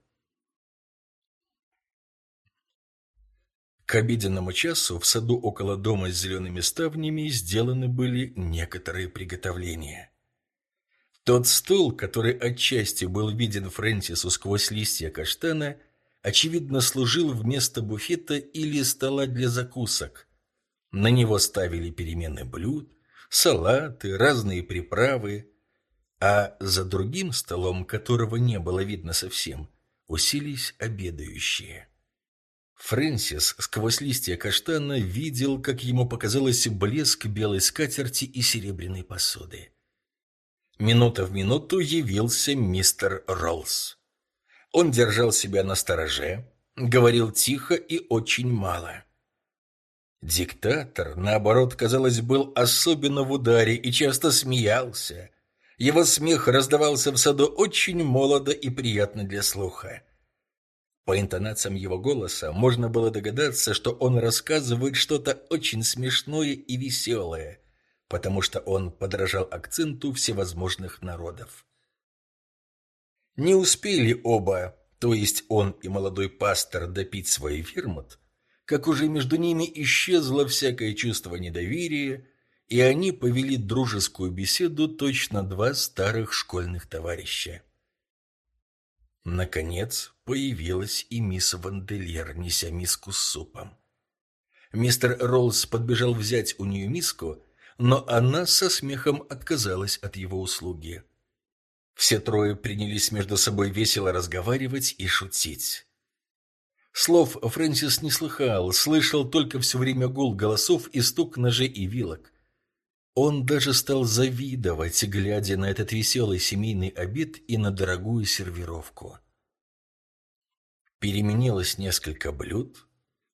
К обеденному часу в саду около дома с зелеными ставнями сделаны были некоторые приготовления. Тот стол, который отчасти был виден Фрэнсису сквозь листья каштана, очевидно служил вместо буфета или стола для закусок. На него ставили перемены блюд, салаты, разные приправы, а за другим столом, которого не было видно совсем, уселись обедающие. Фрэнсис сквозь листья каштана видел, как ему показалось, блеск белой скатерти и серебряной посуды. Минута в минуту явился мистер Роллс. Он держал себя на стороже, говорил тихо и очень мало. Диктатор, наоборот, казалось, был особенно в ударе и часто смеялся. Его смех раздавался в саду очень молодо и приятно для слуха. По интонациям его голоса можно было догадаться, что он рассказывает что-то очень смешное и веселое, потому что он подражал акценту всевозможных народов. Не успели оба, то есть он и молодой пастор, допить свой вермут, как уже между ними исчезло всякое чувство недоверия, и они повели дружескую беседу точно два старых школьных товарища. Наконец появилась и мисс Ванделер, неся миску с супом. Мистер Роллс подбежал взять у нее миску, но она со смехом отказалась от его услуги. Все трое принялись между собой весело разговаривать и шутить. Слов Фрэнсис не слыхал, слышал только все время гул голосов и стук ножей и вилок. Он даже стал завидовать, глядя на этот веселый семейный обед и на дорогую сервировку. Переменилось несколько блюд,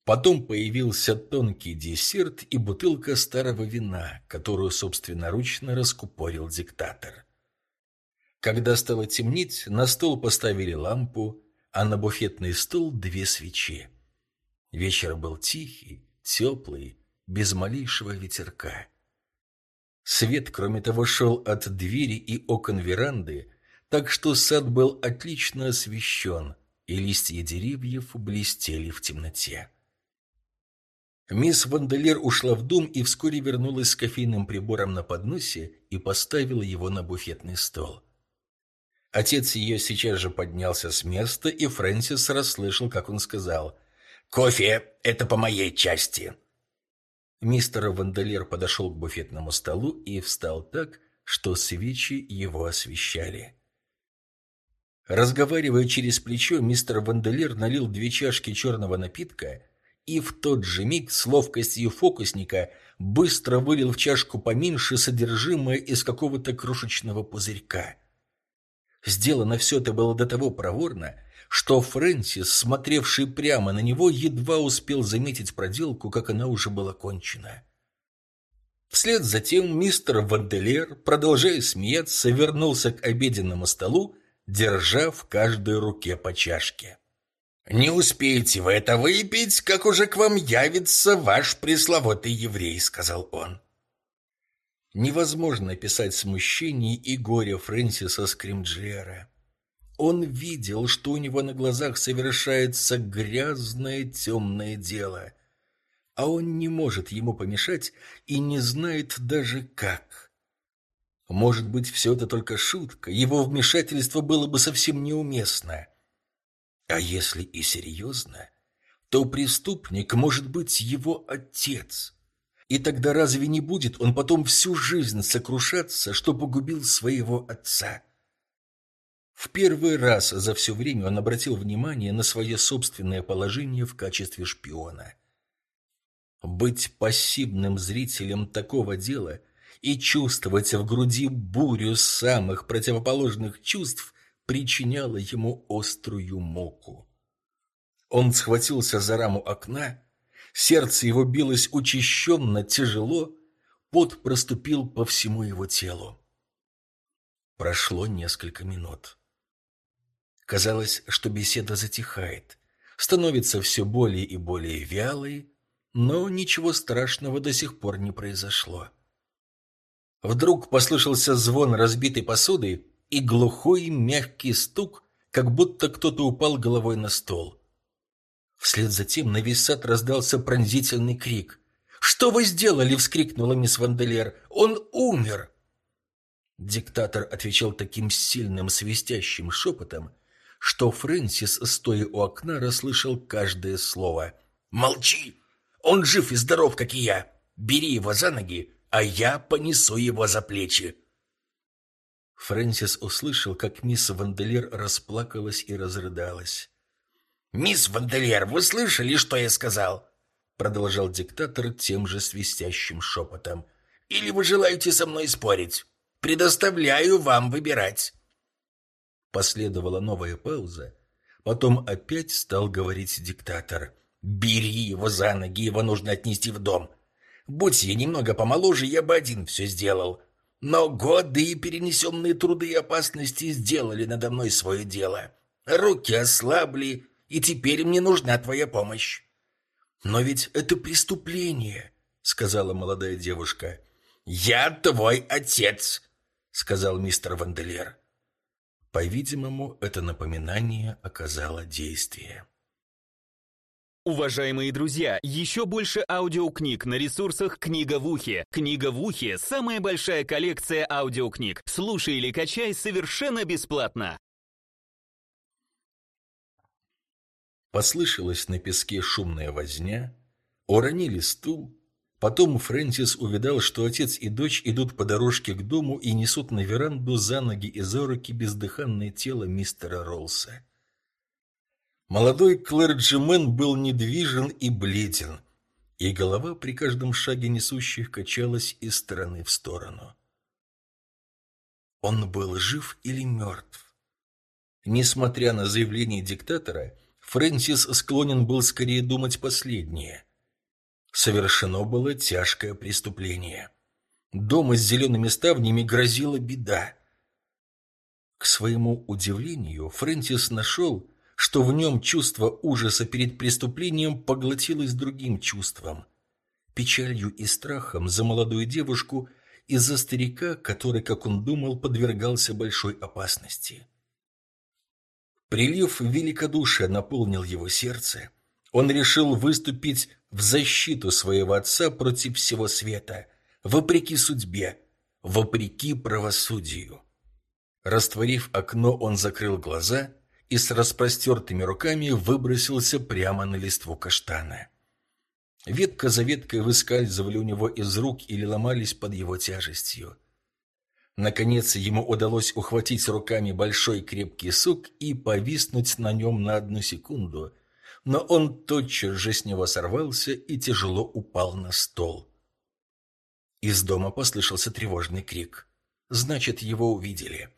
потом появился тонкий десерт и бутылка старого вина, которую собственноручно раскупорил диктатор. Когда стало темнеть, на стол поставили лампу, а на буфетный стол две свечи. Вечер был тихий, теплый, без малейшего ветерка. Свет, кроме того, шел от двери и окон веранды, так что сад был отлично освещен, и листья деревьев блестели в темноте. Мисс Ванделер ушла в дом и вскоре вернулась с кофейным прибором на подносе и поставила его на буфетный стол. Отец ее сейчас же поднялся с места, и Фрэнсис расслышал, как он сказал «Кофе — это по моей части». Мистер Ванделер подошел к буфетному столу и встал так, что свечи его освещали. Разговаривая через плечо, мистер Ванделер налил две чашки черного напитка и в тот же миг с ловкостью фокусника быстро вылил в чашку поменьше содержимое из какого-то крошечного пузырька. Сделано все это было до того проворно, что Фрэнсис, смотревший прямо на него, едва успел заметить проделку, как она уже была кончена. Вслед за тем мистер Ванделер, продолжая смеяться, вернулся к обеденному столу, держа в каждой руке по чашке. «Не успеете вы это выпить, как уже к вам явится ваш пресловутый еврей», — сказал он. Невозможно описать смущение и горе Фрэнсиса Скримджера. Он видел, что у него на глазах совершается грязное темное дело, а он не может ему помешать и не знает даже как. Может быть, все это только шутка, его вмешательство было бы совсем неуместно. А если и серьезно, то преступник может быть его отец. И тогда разве не будет он потом всю жизнь сокрушаться, что погубил своего отца? В первый раз за все время он обратил внимание на свое собственное положение в качестве шпиона. Быть пассивным зрителем такого дела и чувствовать в груди бурю самых противоположных чувств причиняло ему острую муку. Он схватился за раму окна, сердце его билось учащенно, тяжело, пот проступил по всему его телу. Прошло несколько минут. Казалось, что беседа затихает, становится все более и более вялой, но ничего страшного до сих пор не произошло. Вдруг послышался звон разбитой посуды и глухой мягкий стук, как будто кто-то упал головой на стол. Вслед за тем на весь сад раздался пронзительный крик. «Что вы сделали?» — вскрикнула мисс Ванделер. «Он умер!» Диктатор отвечал таким сильным свистящим шепотом, что Фрэнсис, стоя у окна, расслышал каждое слово. «Молчи! Он жив и здоров, как и я! Бери его за ноги, а я понесу его за плечи!» Фрэнсис услышал, как мисс Ванделер расплакалась и разрыдалась. «Мисс Ванделер, вы слышали, что я сказал?» Продолжал диктатор тем же свистящим шепотом. «Или вы желаете со мной спорить? Предоставляю вам выбирать». Последовала новая пауза. Потом опять стал говорить диктатор. «Бери его за ноги, его нужно отнести в дом. Будь я немного помоложе, я бы один все сделал. Но годы и перенесенные труды и опасности сделали надо мной свое дело. Руки ослабли, и теперь мне нужна твоя помощь». «Но ведь это преступление», — сказала молодая девушка. «Я твой отец», — сказал мистер Ванделер. По-видимому, это напоминание оказало действие. Уважаемые друзья, еще больше аудиокниг на ресурсах «Книга в ухе». «Книга в ухе» — самая большая коллекция аудиокниг. Слушай или качай совершенно бесплатно. Послышалась на песке шумная возня, уронили стул. Потом Фрэнсис увидал, что отец и дочь идут по дорожке к дому и несут на веранду за ноги и за руки бездыханное тело мистера Ролса. Молодой клэрджимен был недвижен и бледен, и голова при каждом шаге несущих качалась из стороны в сторону. Он был жив или мертв? Несмотря на заявление диктатора, Фрэнсис склонен был скорее думать последнее. Совершено было тяжкое преступление. Дома с зелеными ставнями грозила беда. К своему удивлению, Фрэнсис нашел, что в нем чувство ужаса перед преступлением поглотилось другим чувством – печалью и страхом за молодую девушку и за старика, который, как он думал, подвергался большой опасности. Прилив великодушия наполнил его сердце. Он решил выступить в защиту своего отца против всего света, вопреки судьбе, вопреки правосудию. Растворив окно, он закрыл глаза и с распростертыми руками выбросился прямо на листву каштана. Ветка за веткой выскальзывали у него из рук или ломались под его тяжестью. Наконец ему удалось ухватить руками большой крепкий сук и повиснуть на нем на одну секунду, но он тотчас же с него сорвался и тяжело упал на стол. Из дома послышался тревожный крик. Значит, его увидели.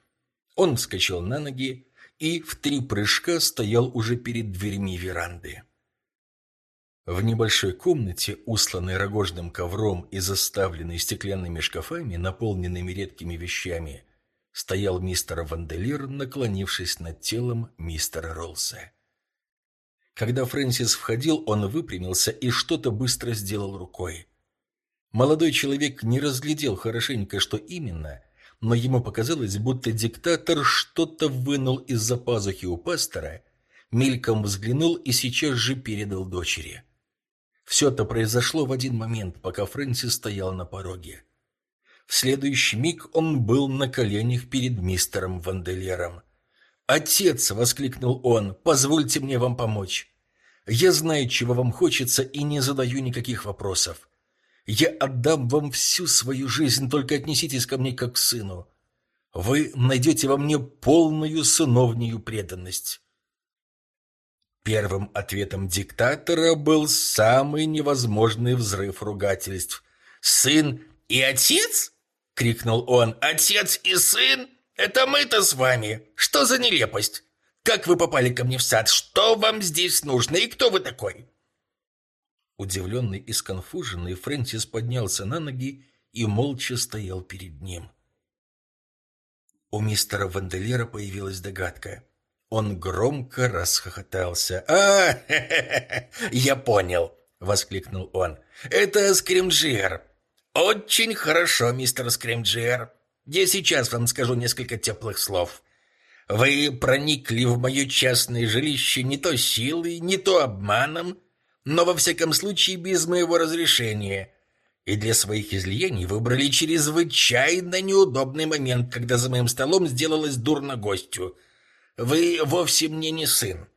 Он вскочил на ноги и в три прыжка стоял уже перед дверьми веранды. В небольшой комнате, усланной рогожным ковром и заставленной стеклянными шкафами, наполненными редкими вещами, стоял мистер Ванделир, наклонившись над телом мистера Ролса. Когда Фрэнсис входил, он выпрямился и что-то быстро сделал рукой. Молодой человек не разглядел хорошенько, что именно, но ему показалось, будто диктатор что-то вынул из-за пазухи у пастора, мельком взглянул и сейчас же передал дочери. Все это произошло в один момент, пока Фрэнсис стоял на пороге. В следующий миг он был на коленях перед мистером Ванделером. «Отец!» — воскликнул он. «Позвольте мне вам помочь. Я знаю, чего вам хочется, и не задаю никаких вопросов. Я отдам вам всю свою жизнь, только отнеситесь ко мне как к сыну. Вы найдете во мне полную сыновнюю преданность. Первым ответом диктатора был самый невозможный взрыв ругательств. «Сын и отец?» — крикнул он. «Отец и сын? Это мы-то с вами! Что за нелепость? Как вы попали ко мне в сад? Что вам здесь нужно? И кто вы такой?» Удивленный и сконфуженный, Фрэнсис поднялся на ноги и молча стоял перед ним. У мистера Ванделера появилась догадка. Он громко расхохотался. «А, я понял!» — воскликнул он. «Это Скримджиер. Очень хорошо, мистер Скримджиер. Я сейчас вам скажу несколько теплых слов. Вы проникли в мое частное жилище не то силой, не то обманом, но во всяком случае без моего разрешения. И для своих излияний выбрали чрезвычайно неудобный момент, когда за моим столом сделалось дурно гостю. Вы вовсе мне не сын.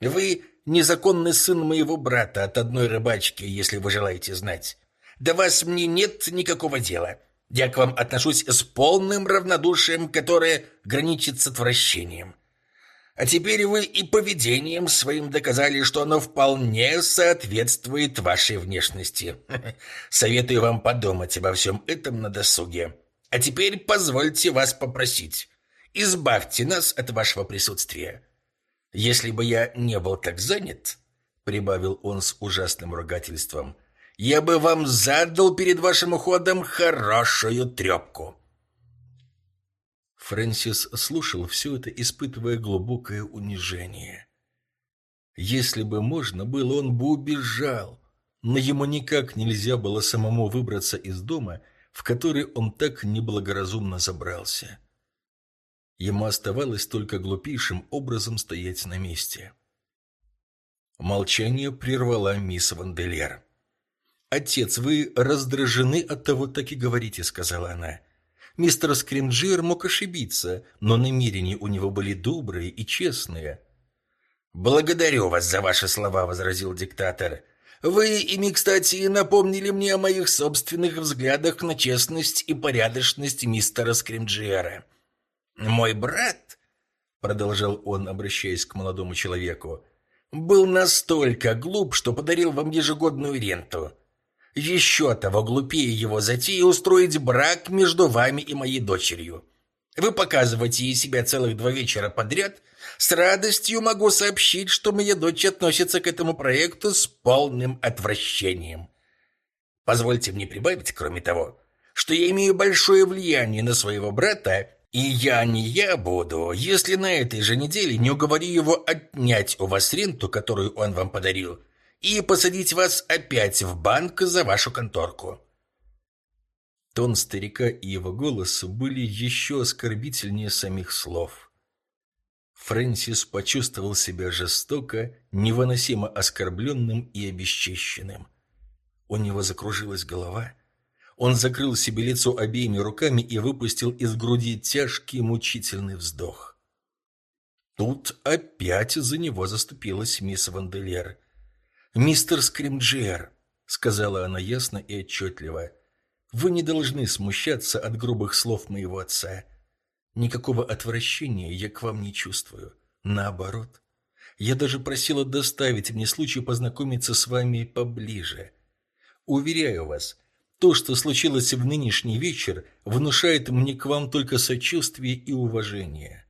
Вы незаконный сын моего брата от одной рыбачки, если вы желаете знать. До вас мне нет никакого дела. Я к вам отношусь с полным равнодушием, которое граничит с отвращением. А теперь вы и поведением своим доказали, что оно вполне соответствует вашей внешности. Советую вам подумать обо всем этом на досуге. А теперь позвольте вас попросить. Избавьте нас от вашего присутствия. Если бы я не был так занят, прибавил он с ужасным ругательством, я бы вам задал перед вашим уходом хорошую трепку. Фрэнсис слушал все это, испытывая глубокое унижение. Если бы можно было, он бы убежал, но ему никак нельзя было самому выбраться из дома, в который он так неблагоразумно забрался. Ему оставалось только глупейшим образом стоять на месте. Молчание прервала мисс Ванделер. «Отец, вы раздражены от того, так и говорите», — сказала она. Мистер Скримджир мог ошибиться, но намерения у него были добрые и честные. «Благодарю вас за ваши слова», — возразил диктатор. «Вы ими, кстати, напомнили мне о моих собственных взглядах на честность и порядочность мистера Скримджиера. Мой брат, — продолжал он, обращаясь к молодому человеку, — был настолько глуп, что подарил вам ежегодную ренту. Еще того глупее его затея устроить брак между вами и моей дочерью. Вы показываете ей себя целых два вечера подряд. С радостью могу сообщить, что моя дочь относится к этому проекту с полным отвращением. Позвольте мне прибавить, кроме того, что я имею большое влияние на своего брата, и я не я буду, если на этой же неделе не уговорю его отнять у вас ренту, которую он вам подарил, и посадить вас опять в банк за вашу конторку». Тон старика и его голос были еще оскорбительнее самих слов. Фрэнсис почувствовал себя жестоко, невыносимо оскорбленным и обесчещенным. У него закружилась голова. Он закрыл себе лицо обеими руками и выпустил из груди тяжкий мучительный вздох. Тут опять за него заступилась мисс Ванделер. «Мистер Скримджер», — сказала она ясно и отчетливо, — «вы не должны смущаться от грубых слов моего отца. Никакого отвращения я к вам не чувствую. Наоборот. Я даже просила доставить мне случай познакомиться с вами поближе. Уверяю вас, то, что случилось в нынешний вечер, внушает мне к вам только сочувствие и уважение».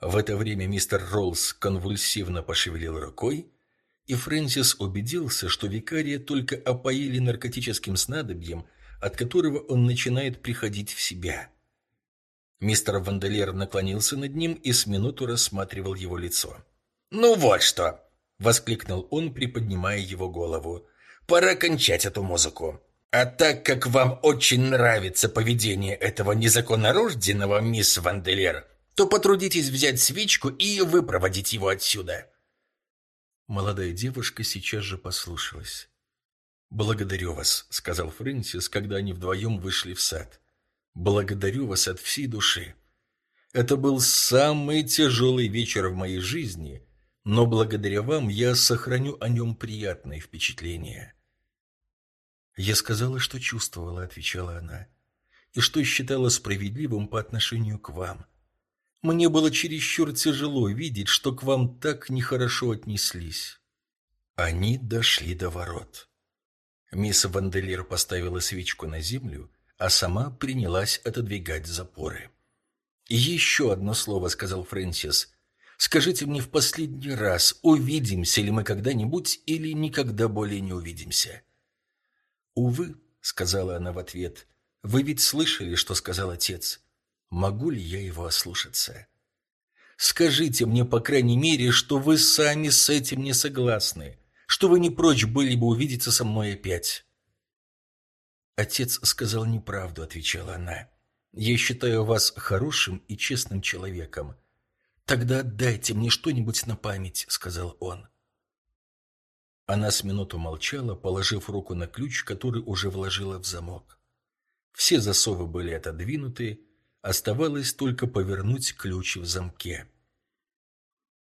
В это время мистер Роллс конвульсивно пошевелил рукой, и Фрэнсис убедился, что викария только опоили наркотическим снадобьем, от которого он начинает приходить в себя. Мистер Ванделер наклонился над ним и с минуту рассматривал его лицо. «Ну вот что!» — воскликнул он, приподнимая его голову. «Пора кончать эту музыку. А так как вам очень нравится поведение этого незаконнорожденного, мисс Ванделер, то потрудитесь взять свечку и выпроводить его отсюда». Молодая девушка сейчас же послушалась. «Благодарю вас», — сказал Фрэнсис, когда они вдвоем вышли в сад. «Благодарю вас от всей души. Это был самый тяжелый вечер в моей жизни, но благодаря вам я сохраню о нем приятные впечатления». «Я сказала, что чувствовала», — отвечала она, — «и что считала справедливым по отношению к вам. Мне было чересчур тяжело видеть, что к вам так нехорошо отнеслись. Они дошли до ворот. Мисс Ванделир поставила свечку на землю, а сама принялась отодвигать запоры. «Еще одно слово», — сказал Фрэнсис. «Скажите мне в последний раз, увидимся ли мы когда-нибудь или никогда более не увидимся?» «Увы», — сказала она в ответ, — «вы ведь слышали, что сказал отец. Могу ли я его ослушаться? Скажите мне, по крайней мере, что вы сами с этим не согласны, что вы не прочь были бы увидеться со мной опять. Отец сказал неправду, отвечала она. Я считаю вас хорошим и честным человеком. Тогда дайте мне что-нибудь на память», — сказал он. Она с минуту молчала, положив руку на ключ, который уже вложила в замок. Все засовы были отодвинуты, оставалось только повернуть ключ в замке.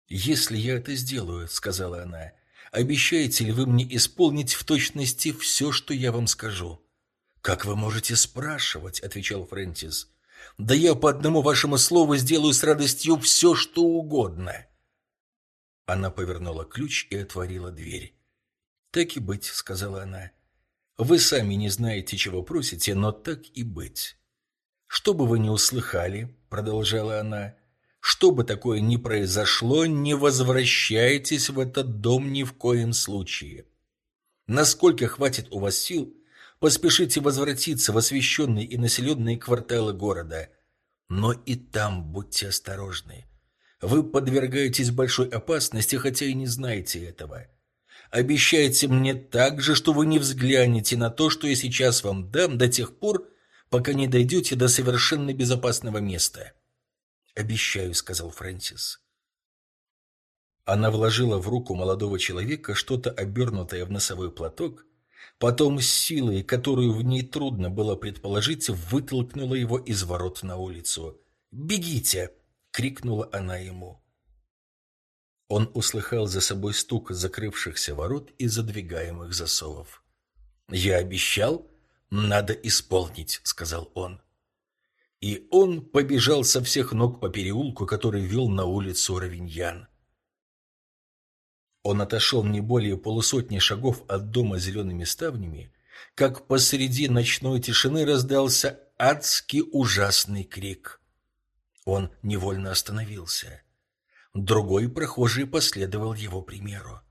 «Если я это сделаю», — сказала она, — «обещаете ли вы мне исполнить в точности все, что я вам скажу?» «Как вы можете спрашивать?» — отвечал Фрэнсис. «Да я по одному вашему слову сделаю с радостью все, что угодно». Она повернула ключ и отворила дверь. «Так и быть», — сказала она. «Вы сами не знаете, чего просите, но так и быть». «Что бы вы ни услыхали», — продолжала она, — «что бы такое ни произошло, не возвращайтесь в этот дом ни в коем случае. Насколько хватит у вас сил, поспешите возвратиться в освещенные и населенные кварталы города. Но и там будьте осторожны. Вы подвергаетесь большой опасности, хотя и не знаете этого. Обещайте мне также, что вы не взглянете на то, что я сейчас вам дам до тех пор, пока не дойдете до совершенно безопасного места. «Обещаю», — сказал Фрэнсис. Она вложила в руку молодого человека что-то обернутое в носовой платок, потом с силой, которую в ней трудно было предположить, вытолкнула его из ворот на улицу. «Бегите!» — крикнула она ему. Он услыхал за собой стук закрывшихся ворот и задвигаемых засовов. «Я обещал, надо исполнить», — сказал он. И он побежал со всех ног по переулку, который вел на улицу Равиньян. Он отошел не более полусотни шагов от дома зелеными ставнями, как посреди ночной тишины раздался адский ужасный крик. Он невольно остановился. Другой прохожий последовал его примеру.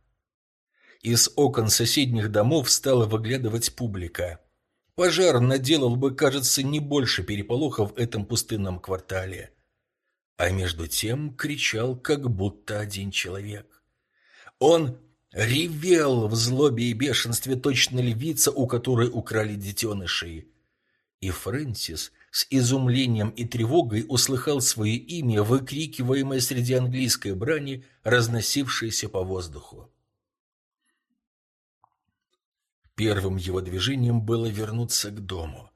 Из окон соседних домов стала выглядывать публика. Пожар наделал бы, кажется, не больше переполоха в этом пустынном квартале. А между тем кричал, как будто один человек. Он ревел в злобе и бешенстве точно львица, у которой украли детенышей. И Фрэнсис с изумлением и тревогой услыхал свое имя, выкрикиваемое среди английской брани, разносившееся по воздуху. Первым его движением было вернуться к дому.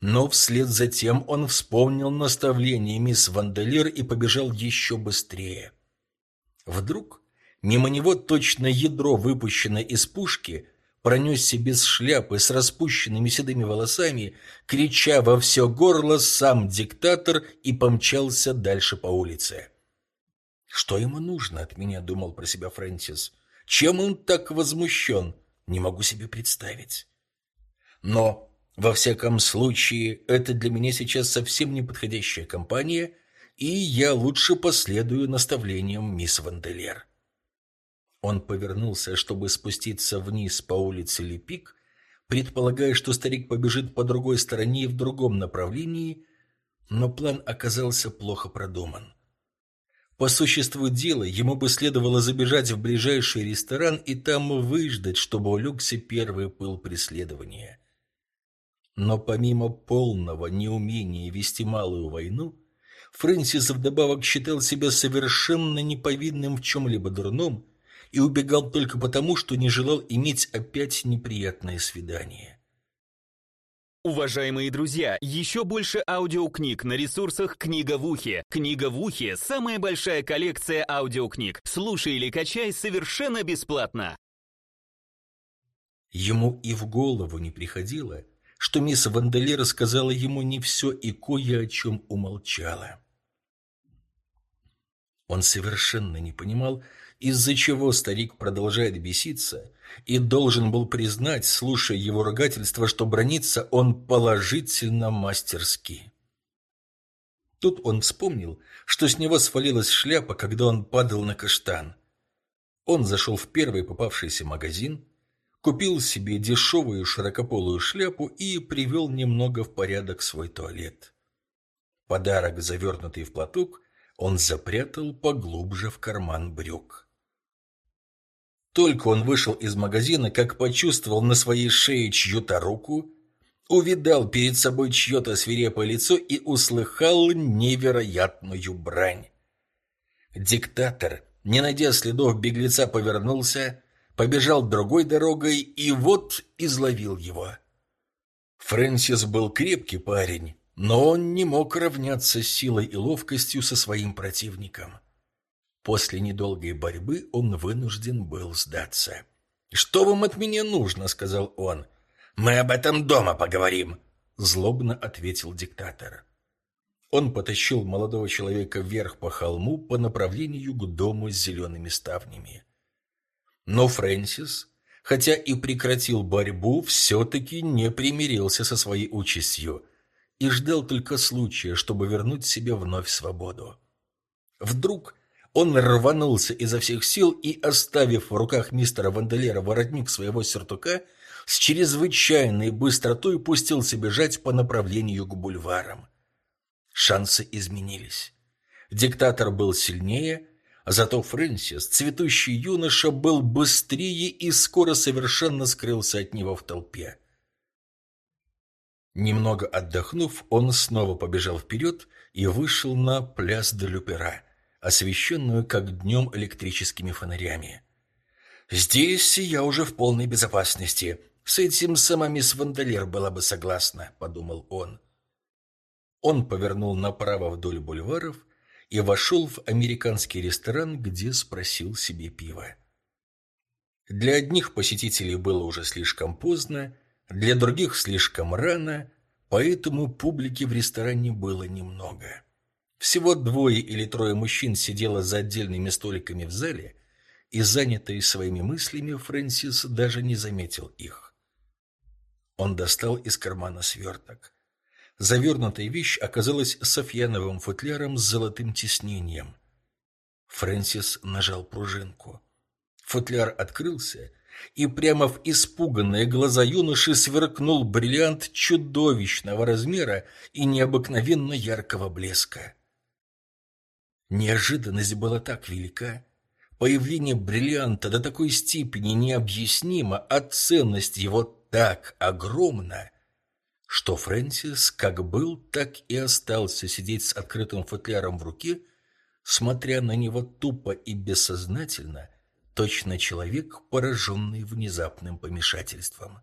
Но вслед за тем он вспомнил наставление мисс Ванделир и побежал еще быстрее. Вдруг мимо него точно ядро, выпущенное из пушки, пронесся без шляпы с распущенными седыми волосами, крича во все горло сам диктатор и помчался дальше по улице. «Что ему нужно от меня?» — думал про себя Фрэнсис. «Чем он так возмущен? Не могу себе представить». Но, во всяком случае, это для меня сейчас совсем неподходящая компания, и я лучше последую наставлениям мисс Ванделер. Он повернулся, чтобы спуститься вниз по улице Лепик, предполагая, что старик побежит по другой стороне и в другом направлении, но план оказался плохо продуман. По существу дела, ему бы следовало забежать в ближайший ресторан и там выждать, чтобы улегся первый пыл преследования. Но помимо полного неумения вести малую войну, Фрэнсис вдобавок считал себя совершенно неповинным в чем-либо дурном и убегал только потому, что не желал иметь опять неприятное свидание. Уважаемые друзья, еще больше аудиокниг на ресурсах «Книга в ухе». «Книга в ухе» — самая большая коллекция аудиокниг. Слушай или качай совершенно бесплатно. Ему и в голову не приходило, что мисс Вандале рассказала ему не все и кое о чем умолчала. Он совершенно не понимал, из-за чего старик продолжает беситься, и должен был признать, слушая его ругательство, что бронится он положительно мастерски. Тут он вспомнил, что с него свалилась шляпа, когда он падал на каштан. Он зашел в первый попавшийся магазин, купил себе дешевую широкополую шляпу и привел немного в порядок свой туалет. Подарок, завернутый в платок, он запрятал поглубже в карман брюк. Только он вышел из магазина, как почувствовал на своей шее чью-то руку. увидал перед собой чье-то свирепое лицо и услыхал невероятную брань. Диктатор, не найдя следов беглеца, повернулся, побежал другой дорогой и вот изловил его. Фрэнсис был крепкий парень, но он не мог равняться силой и ловкостью со своим противником. После недолгой борьбы он вынужден был сдаться. «Что вам от меня нужно?» — сказал он. «Мы об этом дома поговорим», — злобно ответил диктатор. Он потащил молодого человека вверх по холму по направлению к дому с зелеными ставнями. Но Фрэнсис, хотя и прекратил борьбу, все-таки не примирился со своей участью и ждал только случая, чтобы вернуть себе вновь свободу. Вдруг он рванулся изо всех сил и, оставив в руках мистера Ванделера воротник своего сюртука, с чрезвычайной быстротой пустился бежать по направлению к бульварам. Шансы изменились. Диктатор был сильнее, а зато Фрэнсис, цветущий юноша, был быстрее и скоро совершенно скрылся от него в толпе. Немного отдохнув, он снова побежал вперед и вышел на пляс де л'Опера, освещенную как днем электрическими фонарями. «Здесь я уже в полной безопасности. С этим сама мисс Вандалер была бы согласна», — подумал он. Он повернул направо вдоль бульваров и вошел в американский ресторан, где спросил себе пиво. Для одних посетителей было уже слишком поздно, для других слишком рано, поэтому публики в ресторане было немного. Всего двое или трое мужчин сидело за отдельными столиками в зале, и, занятые своими мыслями, Фрэнсис даже не заметил их. Он достал из кармана сверток. Завернутая вещь оказалась софьяновым футляром с золотым тиснением. Фрэнсис нажал пружинку. Футляр открылся, и прямо в испуганные глаза юноши сверкнул бриллиант чудовищного размера и необыкновенно яркого блеска. Неожиданность была так велика, появление бриллианта до такой степени необъяснимо, а ценность его так огромна, что Фрэнсис как был, так и остался сидеть с открытым футляром в руке, смотря на него тупо и бессознательно, точно человек, пораженный внезапным помешательством.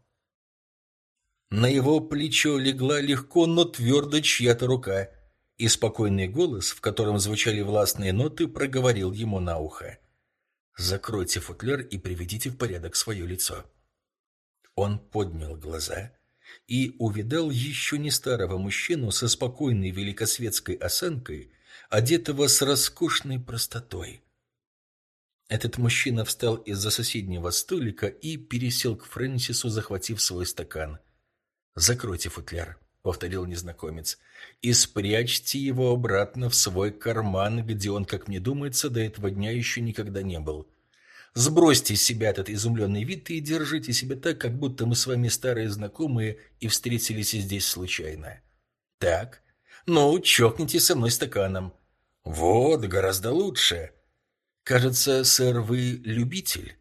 На его плечо легла легко, но твердо чья-то рука, и спокойный голос, в котором звучали властные ноты, проговорил ему на ухо. «Закройте футляр и приведите в порядок свое лицо». Он поднял глаза и увидал еще не старого мужчину со спокойной великосветской осанкой, одетого с роскошной простотой. Этот мужчина встал из-за соседнего столика и пересел к Фрэнсису, захватив свой стакан. «Закройте футляр», — повторил незнакомец, — «и спрячьте его обратно в свой карман, где он, как мне думается, до этого дня еще никогда не был. Сбросьте с себя этот изумленный вид и держите себя так, как будто мы с вами старые знакомые и встретились здесь случайно. Так, ну, чокните со мной стаканом. Вот, гораздо лучше. Кажется, сэр, вы любитель.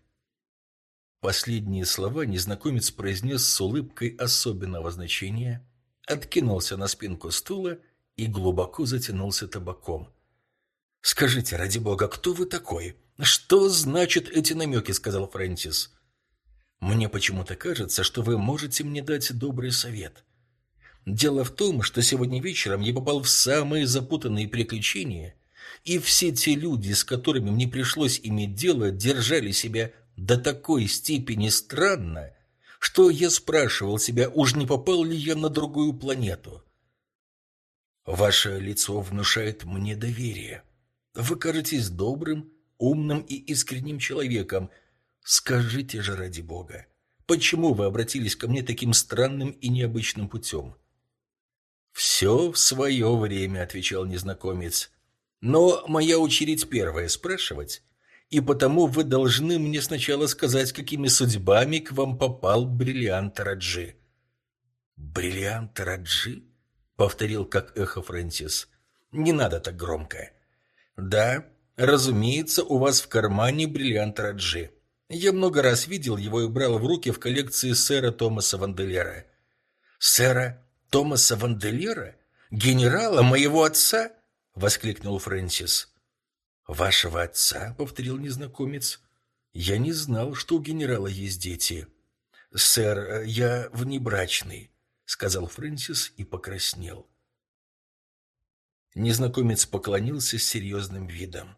Последние слова незнакомец произнес с улыбкой особенного значения, откинулся на спинку стула и глубоко затянулся табаком. «Скажите, ради бога, кто вы такой?» «Что значат эти намеки?» — сказал Фрэнсис. «Мне почему-то кажется, что вы можете мне дать добрый совет. Дело в том, что сегодня вечером я попал в самые запутанные приключения, и все те люди, с которыми мне пришлось иметь дело, держали себя до такой степени странно, что я спрашивал себя, уж не попал ли я на другую планету. Ваше лицо внушает мне доверие. Вы кажетесь добрым, умным и искренним человеком. Скажите же ради Бога, почему вы обратились ко мне таким странным и необычным путем?» «Все в свое время», — отвечал незнакомец. «Но моя очередь первая спрашивать, и потому вы должны мне сначала сказать, какими судьбами к вам попал бриллиант Раджи». «Бриллиант Раджи?» — повторил как эхо Фрэнсис. «Не надо так громко». «Да, Разумеется, у вас в кармане бриллиант Раджи. Я много раз видел его и брал в руки в коллекции сэра Томаса Ванделера. «Сэра Томаса Ванделера? Генерала моего отца?» — воскликнул Фрэнсис. «Вашего отца?» — повторил незнакомец. «Я не знал, что у генерала есть дети». «Сэр, я внебрачный», — сказал Фрэнсис и покраснел. Незнакомец поклонился с серьезным видом.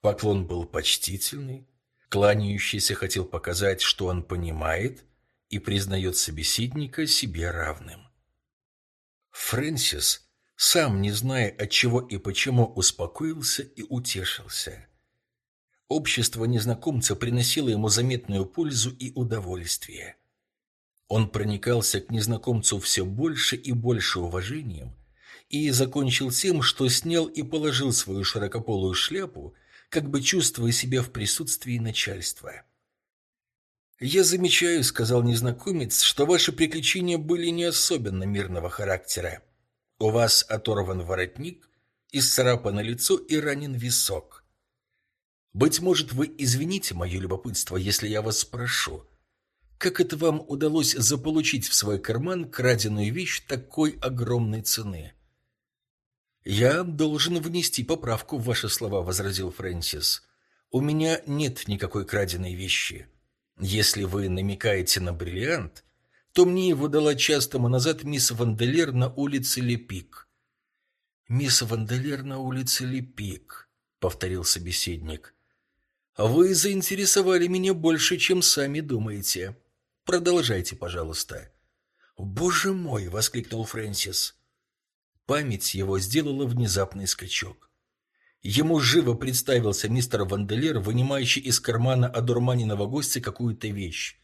Поклон был почтительный, кланяющийся хотел показать, что он понимает и признает собеседника себе равным. Фрэнсис, сам не зная от чего и почему, успокоился и утешился. Общество незнакомца приносило ему заметную пользу и удовольствие. Он проникался к незнакомцу все больше и больше уважением и закончил тем, что снял и положил свою широкополую шляпу, как бы чувствуя себя в присутствии начальства. «Я замечаю», — сказал незнакомец, — «что ваши приключения были не особенно мирного характера. У вас оторван воротник, исцарапано лицо и ранен висок. Быть может, вы извините мое любопытство, если я вас спрошу, как это вам удалось заполучить в свой карман краденую вещь такой огромной цены?» «Я должен внести поправку в ваши слова», — возразил Фрэнсис. «У меня нет никакой краденой вещи». Если вы намекаете на бриллиант, то мне его дала час тому назад мисс Ванделер на улице Лепик. «Мисс Ванделер на улице Лепик», — повторил собеседник. «Вы заинтересовали меня больше, чем сами думаете. Продолжайте, пожалуйста». «Боже мой!» — воскликнул Фрэнсис. Память его сделала внезапный скачок. Ему живо представился мистер Ванделер, вынимающий из кармана одурманенного гостя какую-то вещь.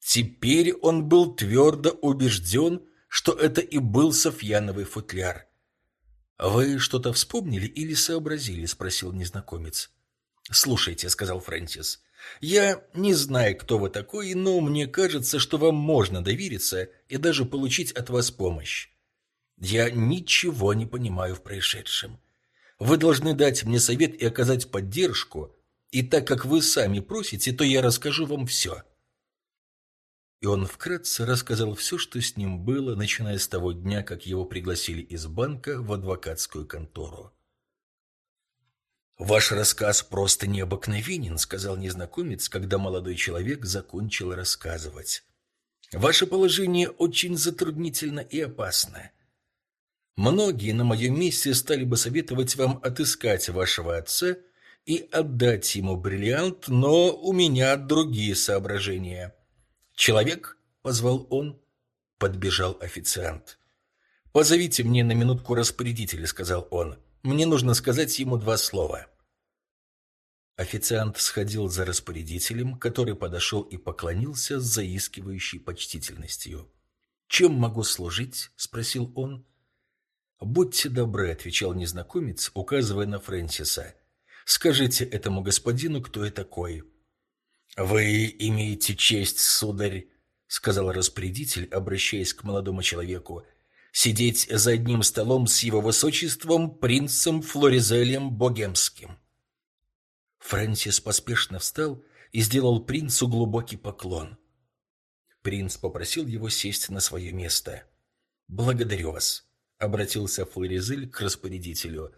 Теперь он был твердо убежден, что это и был Софьяновый футляр. «Вы что-то вспомнили или сообразили?» – спросил незнакомец. «Слушайте», – сказал Фрэнсис, – «я не знаю, кто вы такой, но мне кажется, что вам можно довериться и даже получить от вас помощь. Я ничего не понимаю в происшедшем. Вы должны дать мне совет и оказать поддержку, и так как вы сами просите, то я расскажу вам все». И он вкратце рассказал все, что с ним было, начиная с того дня, как его пригласили из банка в адвокатскую контору. «Ваш рассказ просто необыкновенен», — сказал незнакомец, когда молодой человек закончил рассказывать. «Ваше положение очень затруднительно и опасно. Многие на моем месте стали бы советовать вам отыскать вашего отца и отдать ему бриллиант, но у меня другие соображения. «Человек?» — позвал он. Подбежал официант. «Позовите мне на минутку распорядителя», — сказал он. «Мне нужно сказать ему два слова». Официант сходил за распорядителем, который подошел и поклонился с заискивающей почтительностью. «Чем могу служить?» — спросил он. «Будьте добры», — отвечал незнакомец, указывая на Фрэнсиса. «Скажите этому господину, кто я такой». «Вы имеете честь, сударь», — сказал распорядитель, обращаясь к молодому человеку, «сидеть за одним столом с его высочеством принцем Флоризелем Богемским». Фрэнсис поспешно встал и сделал принцу глубокий поклон. Принц попросил его сесть на свое место. «Благодарю вас», обратился Флоризель к распорядителю.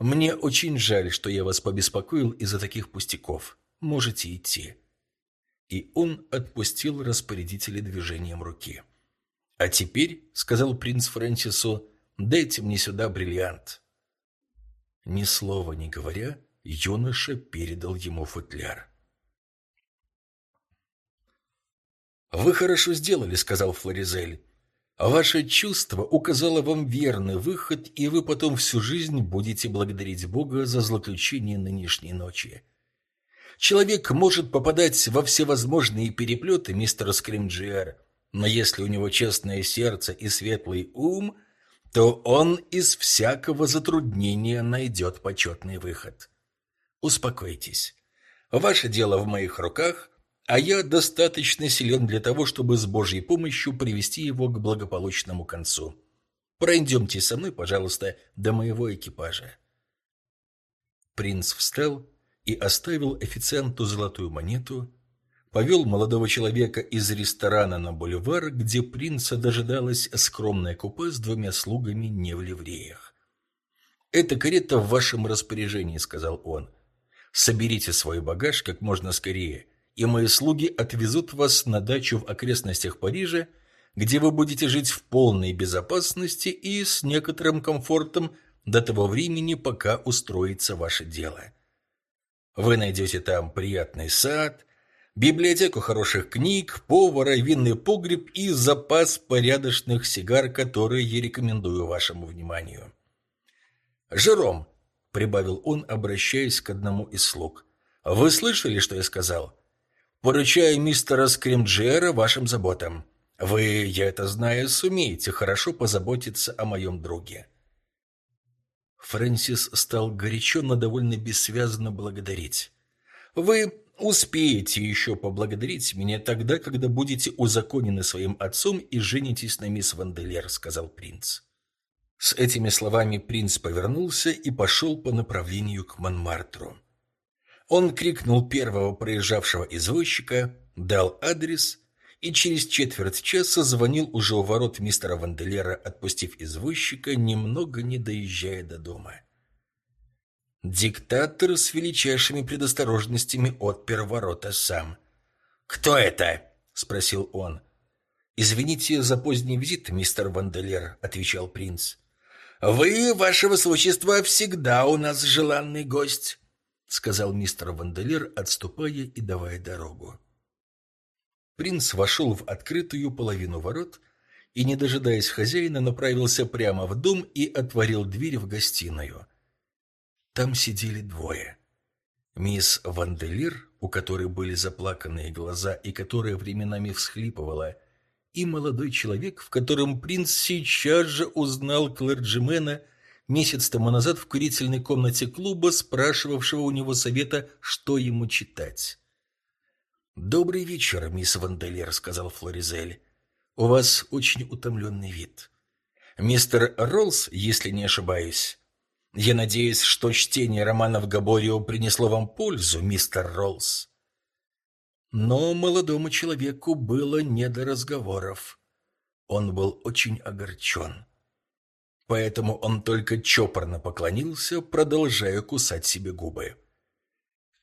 «Мне очень жаль, что я вас побеспокоил из-за таких пустяков. Можете идти». И он отпустил распорядителя движением руки. «А теперь», — сказал принц Фрэнсису, — «дайте мне сюда бриллиант». Ни слова не говоря, юноша передал ему футляр. «Вы хорошо сделали», — сказал Флоризель. Ваше чувство указало вам верный выход, и вы потом всю жизнь будете благодарить Бога за злоключение нынешней ночи. Человек может попадать во всевозможные переплеты, мистер Скримджиар, но если у него честное сердце и светлый ум, то он из всякого затруднения найдет почетный выход. Успокойтесь. Ваше дело в моих руках, а я достаточно силен для того, чтобы с Божьей помощью привести его к благополучному концу. Пройдемте со мной, пожалуйста, до моего экипажа. Принц встал и оставил официанту золотую монету, повел молодого человека из ресторана на бульвар, где принца дожидалась скромная купе с двумя слугами не в ливреях. «Эта карета в вашем распоряжении», — сказал он. «Соберите свой багаж как можно скорее, и мои слуги отвезут вас на дачу в окрестностях Парижа, где вы будете жить в полной безопасности и с некоторым комфортом до того времени, пока устроится ваше дело. Вы найдете там приятный сад, библиотеку хороших книг, повара, винный погреб и запас порядочных сигар, которые я рекомендую вашему вниманию. «Жером», — прибавил он, обращаясь к одному из слуг, — «вы слышали, что я сказал? Поручаю мистера Скримджера вашим заботам. Вы, я это знаю, сумеете хорошо позаботиться о моем друге». Фрэнсис стал горячо, но довольно бессвязно благодарить. «Вы успеете еще поблагодарить меня тогда, когда будете узаконены своим отцом и женитесь на мисс Ванделер», — сказал принц. С этими словами принц повернулся и пошел по направлению к Монмартру. Он крикнул первого проезжавшего извозчика, дал адрес и через четверть часа звонил уже у ворот мистера Ванделера, отпустив извозчика, немного не доезжая до дома. Диктатор с величайшими предосторожностями отпер ворота сам. «Кто это?» — спросил он. «Извините за поздний визит, мистер Ванделер», — отвечал принц. «Вы, ваше высочество, всегда у нас желанный гость», — сказал мистер Ванделер, отступая и давая дорогу. Принц вошел в открытую половину ворот и, не дожидаясь хозяина, направился прямо в дом и отворил дверь в гостиную. Там сидели двое. Мисс Ванделир, у которой были заплаканные глаза и которая временами всхлипывала, и молодой человек, в котором принц сейчас же узнал клерджимена месяц тому назад в курительной комнате клуба, спрашивавшего у него совета, что ему читать. «Добрый вечер, мисс Ванделер», — сказал Флоризель. «У вас очень утомленный вид. Мистер Роллс, если не ошибаюсь. Я надеюсь, что чтение романов Габорио принесло вам пользу, мистер Роллс». Но молодому человеку было не до разговоров. Он был очень огорчен. Поэтому он только чопорно поклонился, продолжая кусать себе губы.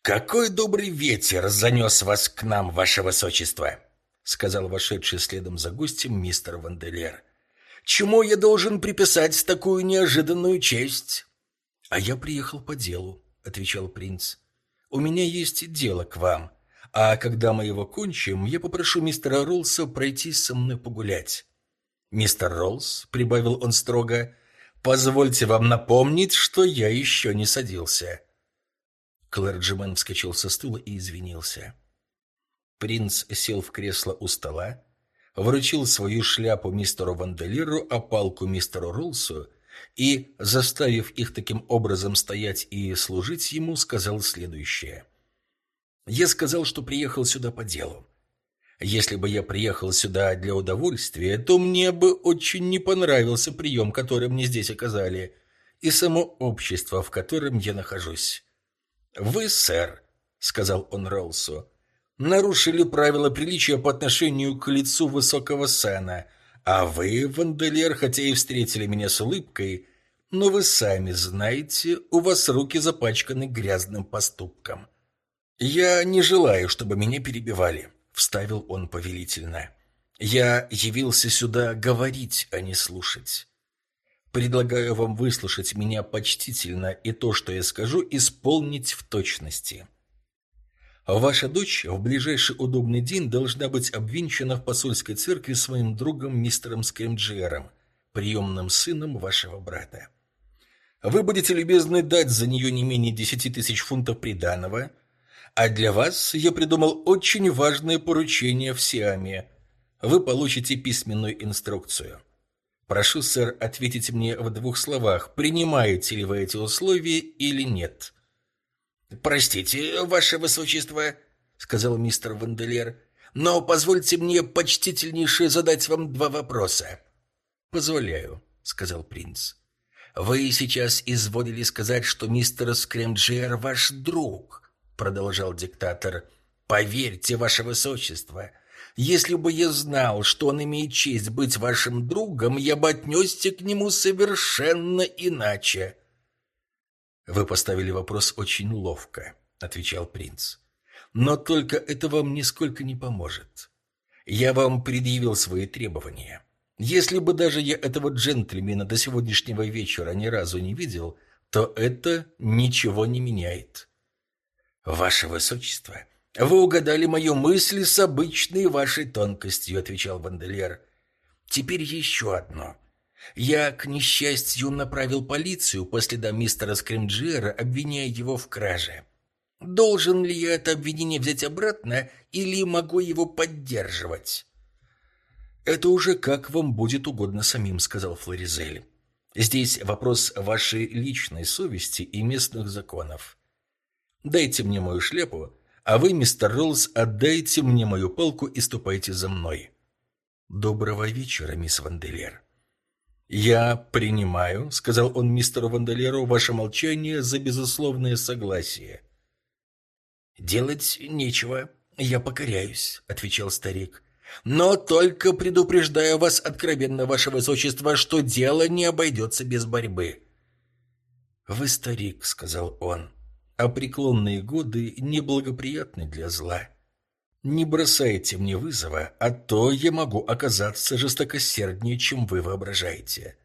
«Какой добрый ветер занес вас к нам, ваше высочество!» сказал вошедший следом за гостем мистер Ванделер. «Чему я должен приписать такую неожиданную честь?» «А я приехал по делу», — отвечал принц. «У меня есть дело к вам. А когда мы его кончим, я попрошу мистера Роллса пройти со мной погулять. Мистер Роллс, — прибавил он строго, — позвольте вам напомнить, что я еще не садился. Клэрджимен вскочил со стула и извинился. Принц сел в кресло у стола, вручил свою шляпу мистеру Ванделиру, а палку мистеру Роллсу и, заставив их таким образом стоять и служить ему, сказал следующее — я сказал, что приехал сюда по делу. Если бы я приехал сюда для удовольствия, то мне бы очень не понравился прием, который мне здесь оказали, и само общество, в котором я нахожусь. «Вы, сэр», — сказал он Ролсу, — «нарушили правила приличия по отношению к лицу высокого сана, а вы, Ванделер, хотя и встретили меня с улыбкой, но вы сами знаете, у вас руки запачканы грязным поступком». «Я не желаю, чтобы меня перебивали», — вставил он повелительно. «Я явился сюда говорить, а не слушать. Предлагаю вам выслушать меня почтительно и то, что я скажу, исполнить в точности. Ваша дочь в ближайший удобный день должна быть обвенчана в посольской церкви своим другом мистером Скримджиером, приемным сыном вашего брата. Вы будете любезны дать за нее не менее десяти тысяч фунтов приданого — а для вас я придумал очень важное поручение в Сиаме. Вы получите письменную инструкцию. Прошу, сэр, ответить мне в двух словах, принимаете ли вы эти условия или нет. «Простите, ваше высочество», — сказал мистер Ванделер, «но позвольте мне почтительнейше задать вам два вопроса». «Позволяю», — сказал принц. «Вы сейчас изволили сказать, что мистер Скремджер ваш друг». — продолжал диктатор. Поверьте, ваше высочество, если бы я знал, что он имеет честь быть вашим другом, я бы отнесся к нему совершенно иначе. Вы поставили вопрос очень ловко, отвечал принц. Но только это вам нисколько не поможет. Я вам предъявил свои требования. Если бы даже я этого джентльмена до сегодняшнего вечера ни разу не видел, то это ничего не меняет. «Ваше Высочество, вы угадали мою мысль с обычной вашей тонкостью», — отвечал Бандельер. «Теперь еще одно. Я, к несчастью, направил полицию по следам мистера Скримджиера, обвиняя его в краже. Должен ли я это обвинение взять обратно или могу его поддерживать?» «Это уже как вам будет угодно самим», — сказал Флоризель. «Здесь вопрос вашей личной совести и местных законов. Дайте мне мою шляпу, а вы, мистер Роллс, отдайте мне мою палку и ступайте за мной». «Доброго вечера, мисс Ванделер». «Я принимаю», — сказал он мистеру Ванделеру, — «ваше молчание за безусловное согласие». «Делать нечего, я покоряюсь», — отвечал старик. Но только предупреждаю вас откровенно, ваше высочество, что дело не обойдется без борьбы». «Вы старик», — сказал он, — «а преклонные годы неблагоприятны для зла. Не бросайте мне вызова, а то я могу оказаться жестокосерднее, чем вы воображаете.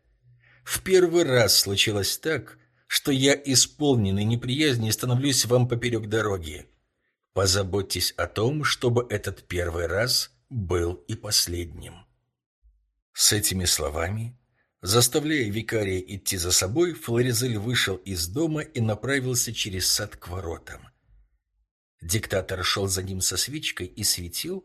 В первый раз случилось так, что я, исполненный неприязни, становлюсь вам поперек дороги. Позаботьтесь о том, чтобы этот первый раз был и последним. С этими словами, заставляя викария идти за собой, Флоризель вышел из дома и направился через сад к воротам. Диктатор шел за ним со свечкой и светил,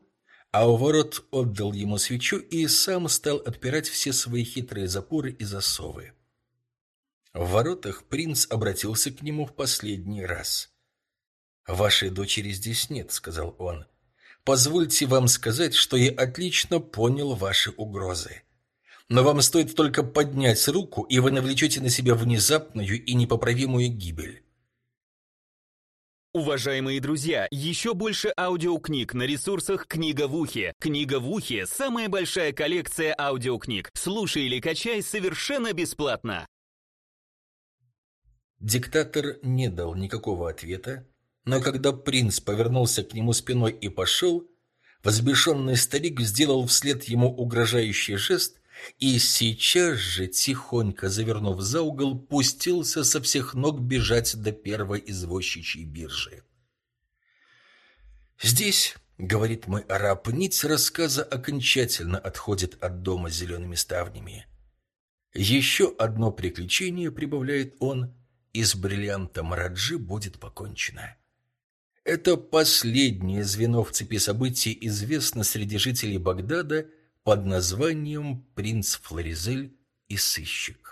а у ворот отдал ему свечу и сам стал отпирать все свои хитрые запоры и засовы. В воротах принц обратился к нему в последний раз. «Вашей дочери здесь нет», — сказал он. Позвольте вам сказать, что я отлично понял ваши угрозы. Но вам стоит только поднять руку, и вы навлечете на себя внезапную и непоправимую гибель. Уважаемые друзья, еще больше аудиокниг на ресурсах «Книга в ухе». «Книга в ухе» — самая большая коллекция аудиокниг. Слушай или качай совершенно бесплатно. Диктатор не дал никакого ответа, но когда принц повернулся к нему спиной и пошел, возбешенный старик сделал вслед ему угрожающий жест и сейчас же, тихонько завернув за угол, пустился со всех ног бежать до первой извозчичьей биржи. «Здесь, — говорит мой араб, — нить рассказа окончательно отходит от дома зелеными ставнями. Еще одно приключение, — прибавляет он, — и с бриллиантом Раджи будет покончено». Это последнее звено в цепи событий известно среди жителей Багдада под названием «Принц Флоризель и сыщик».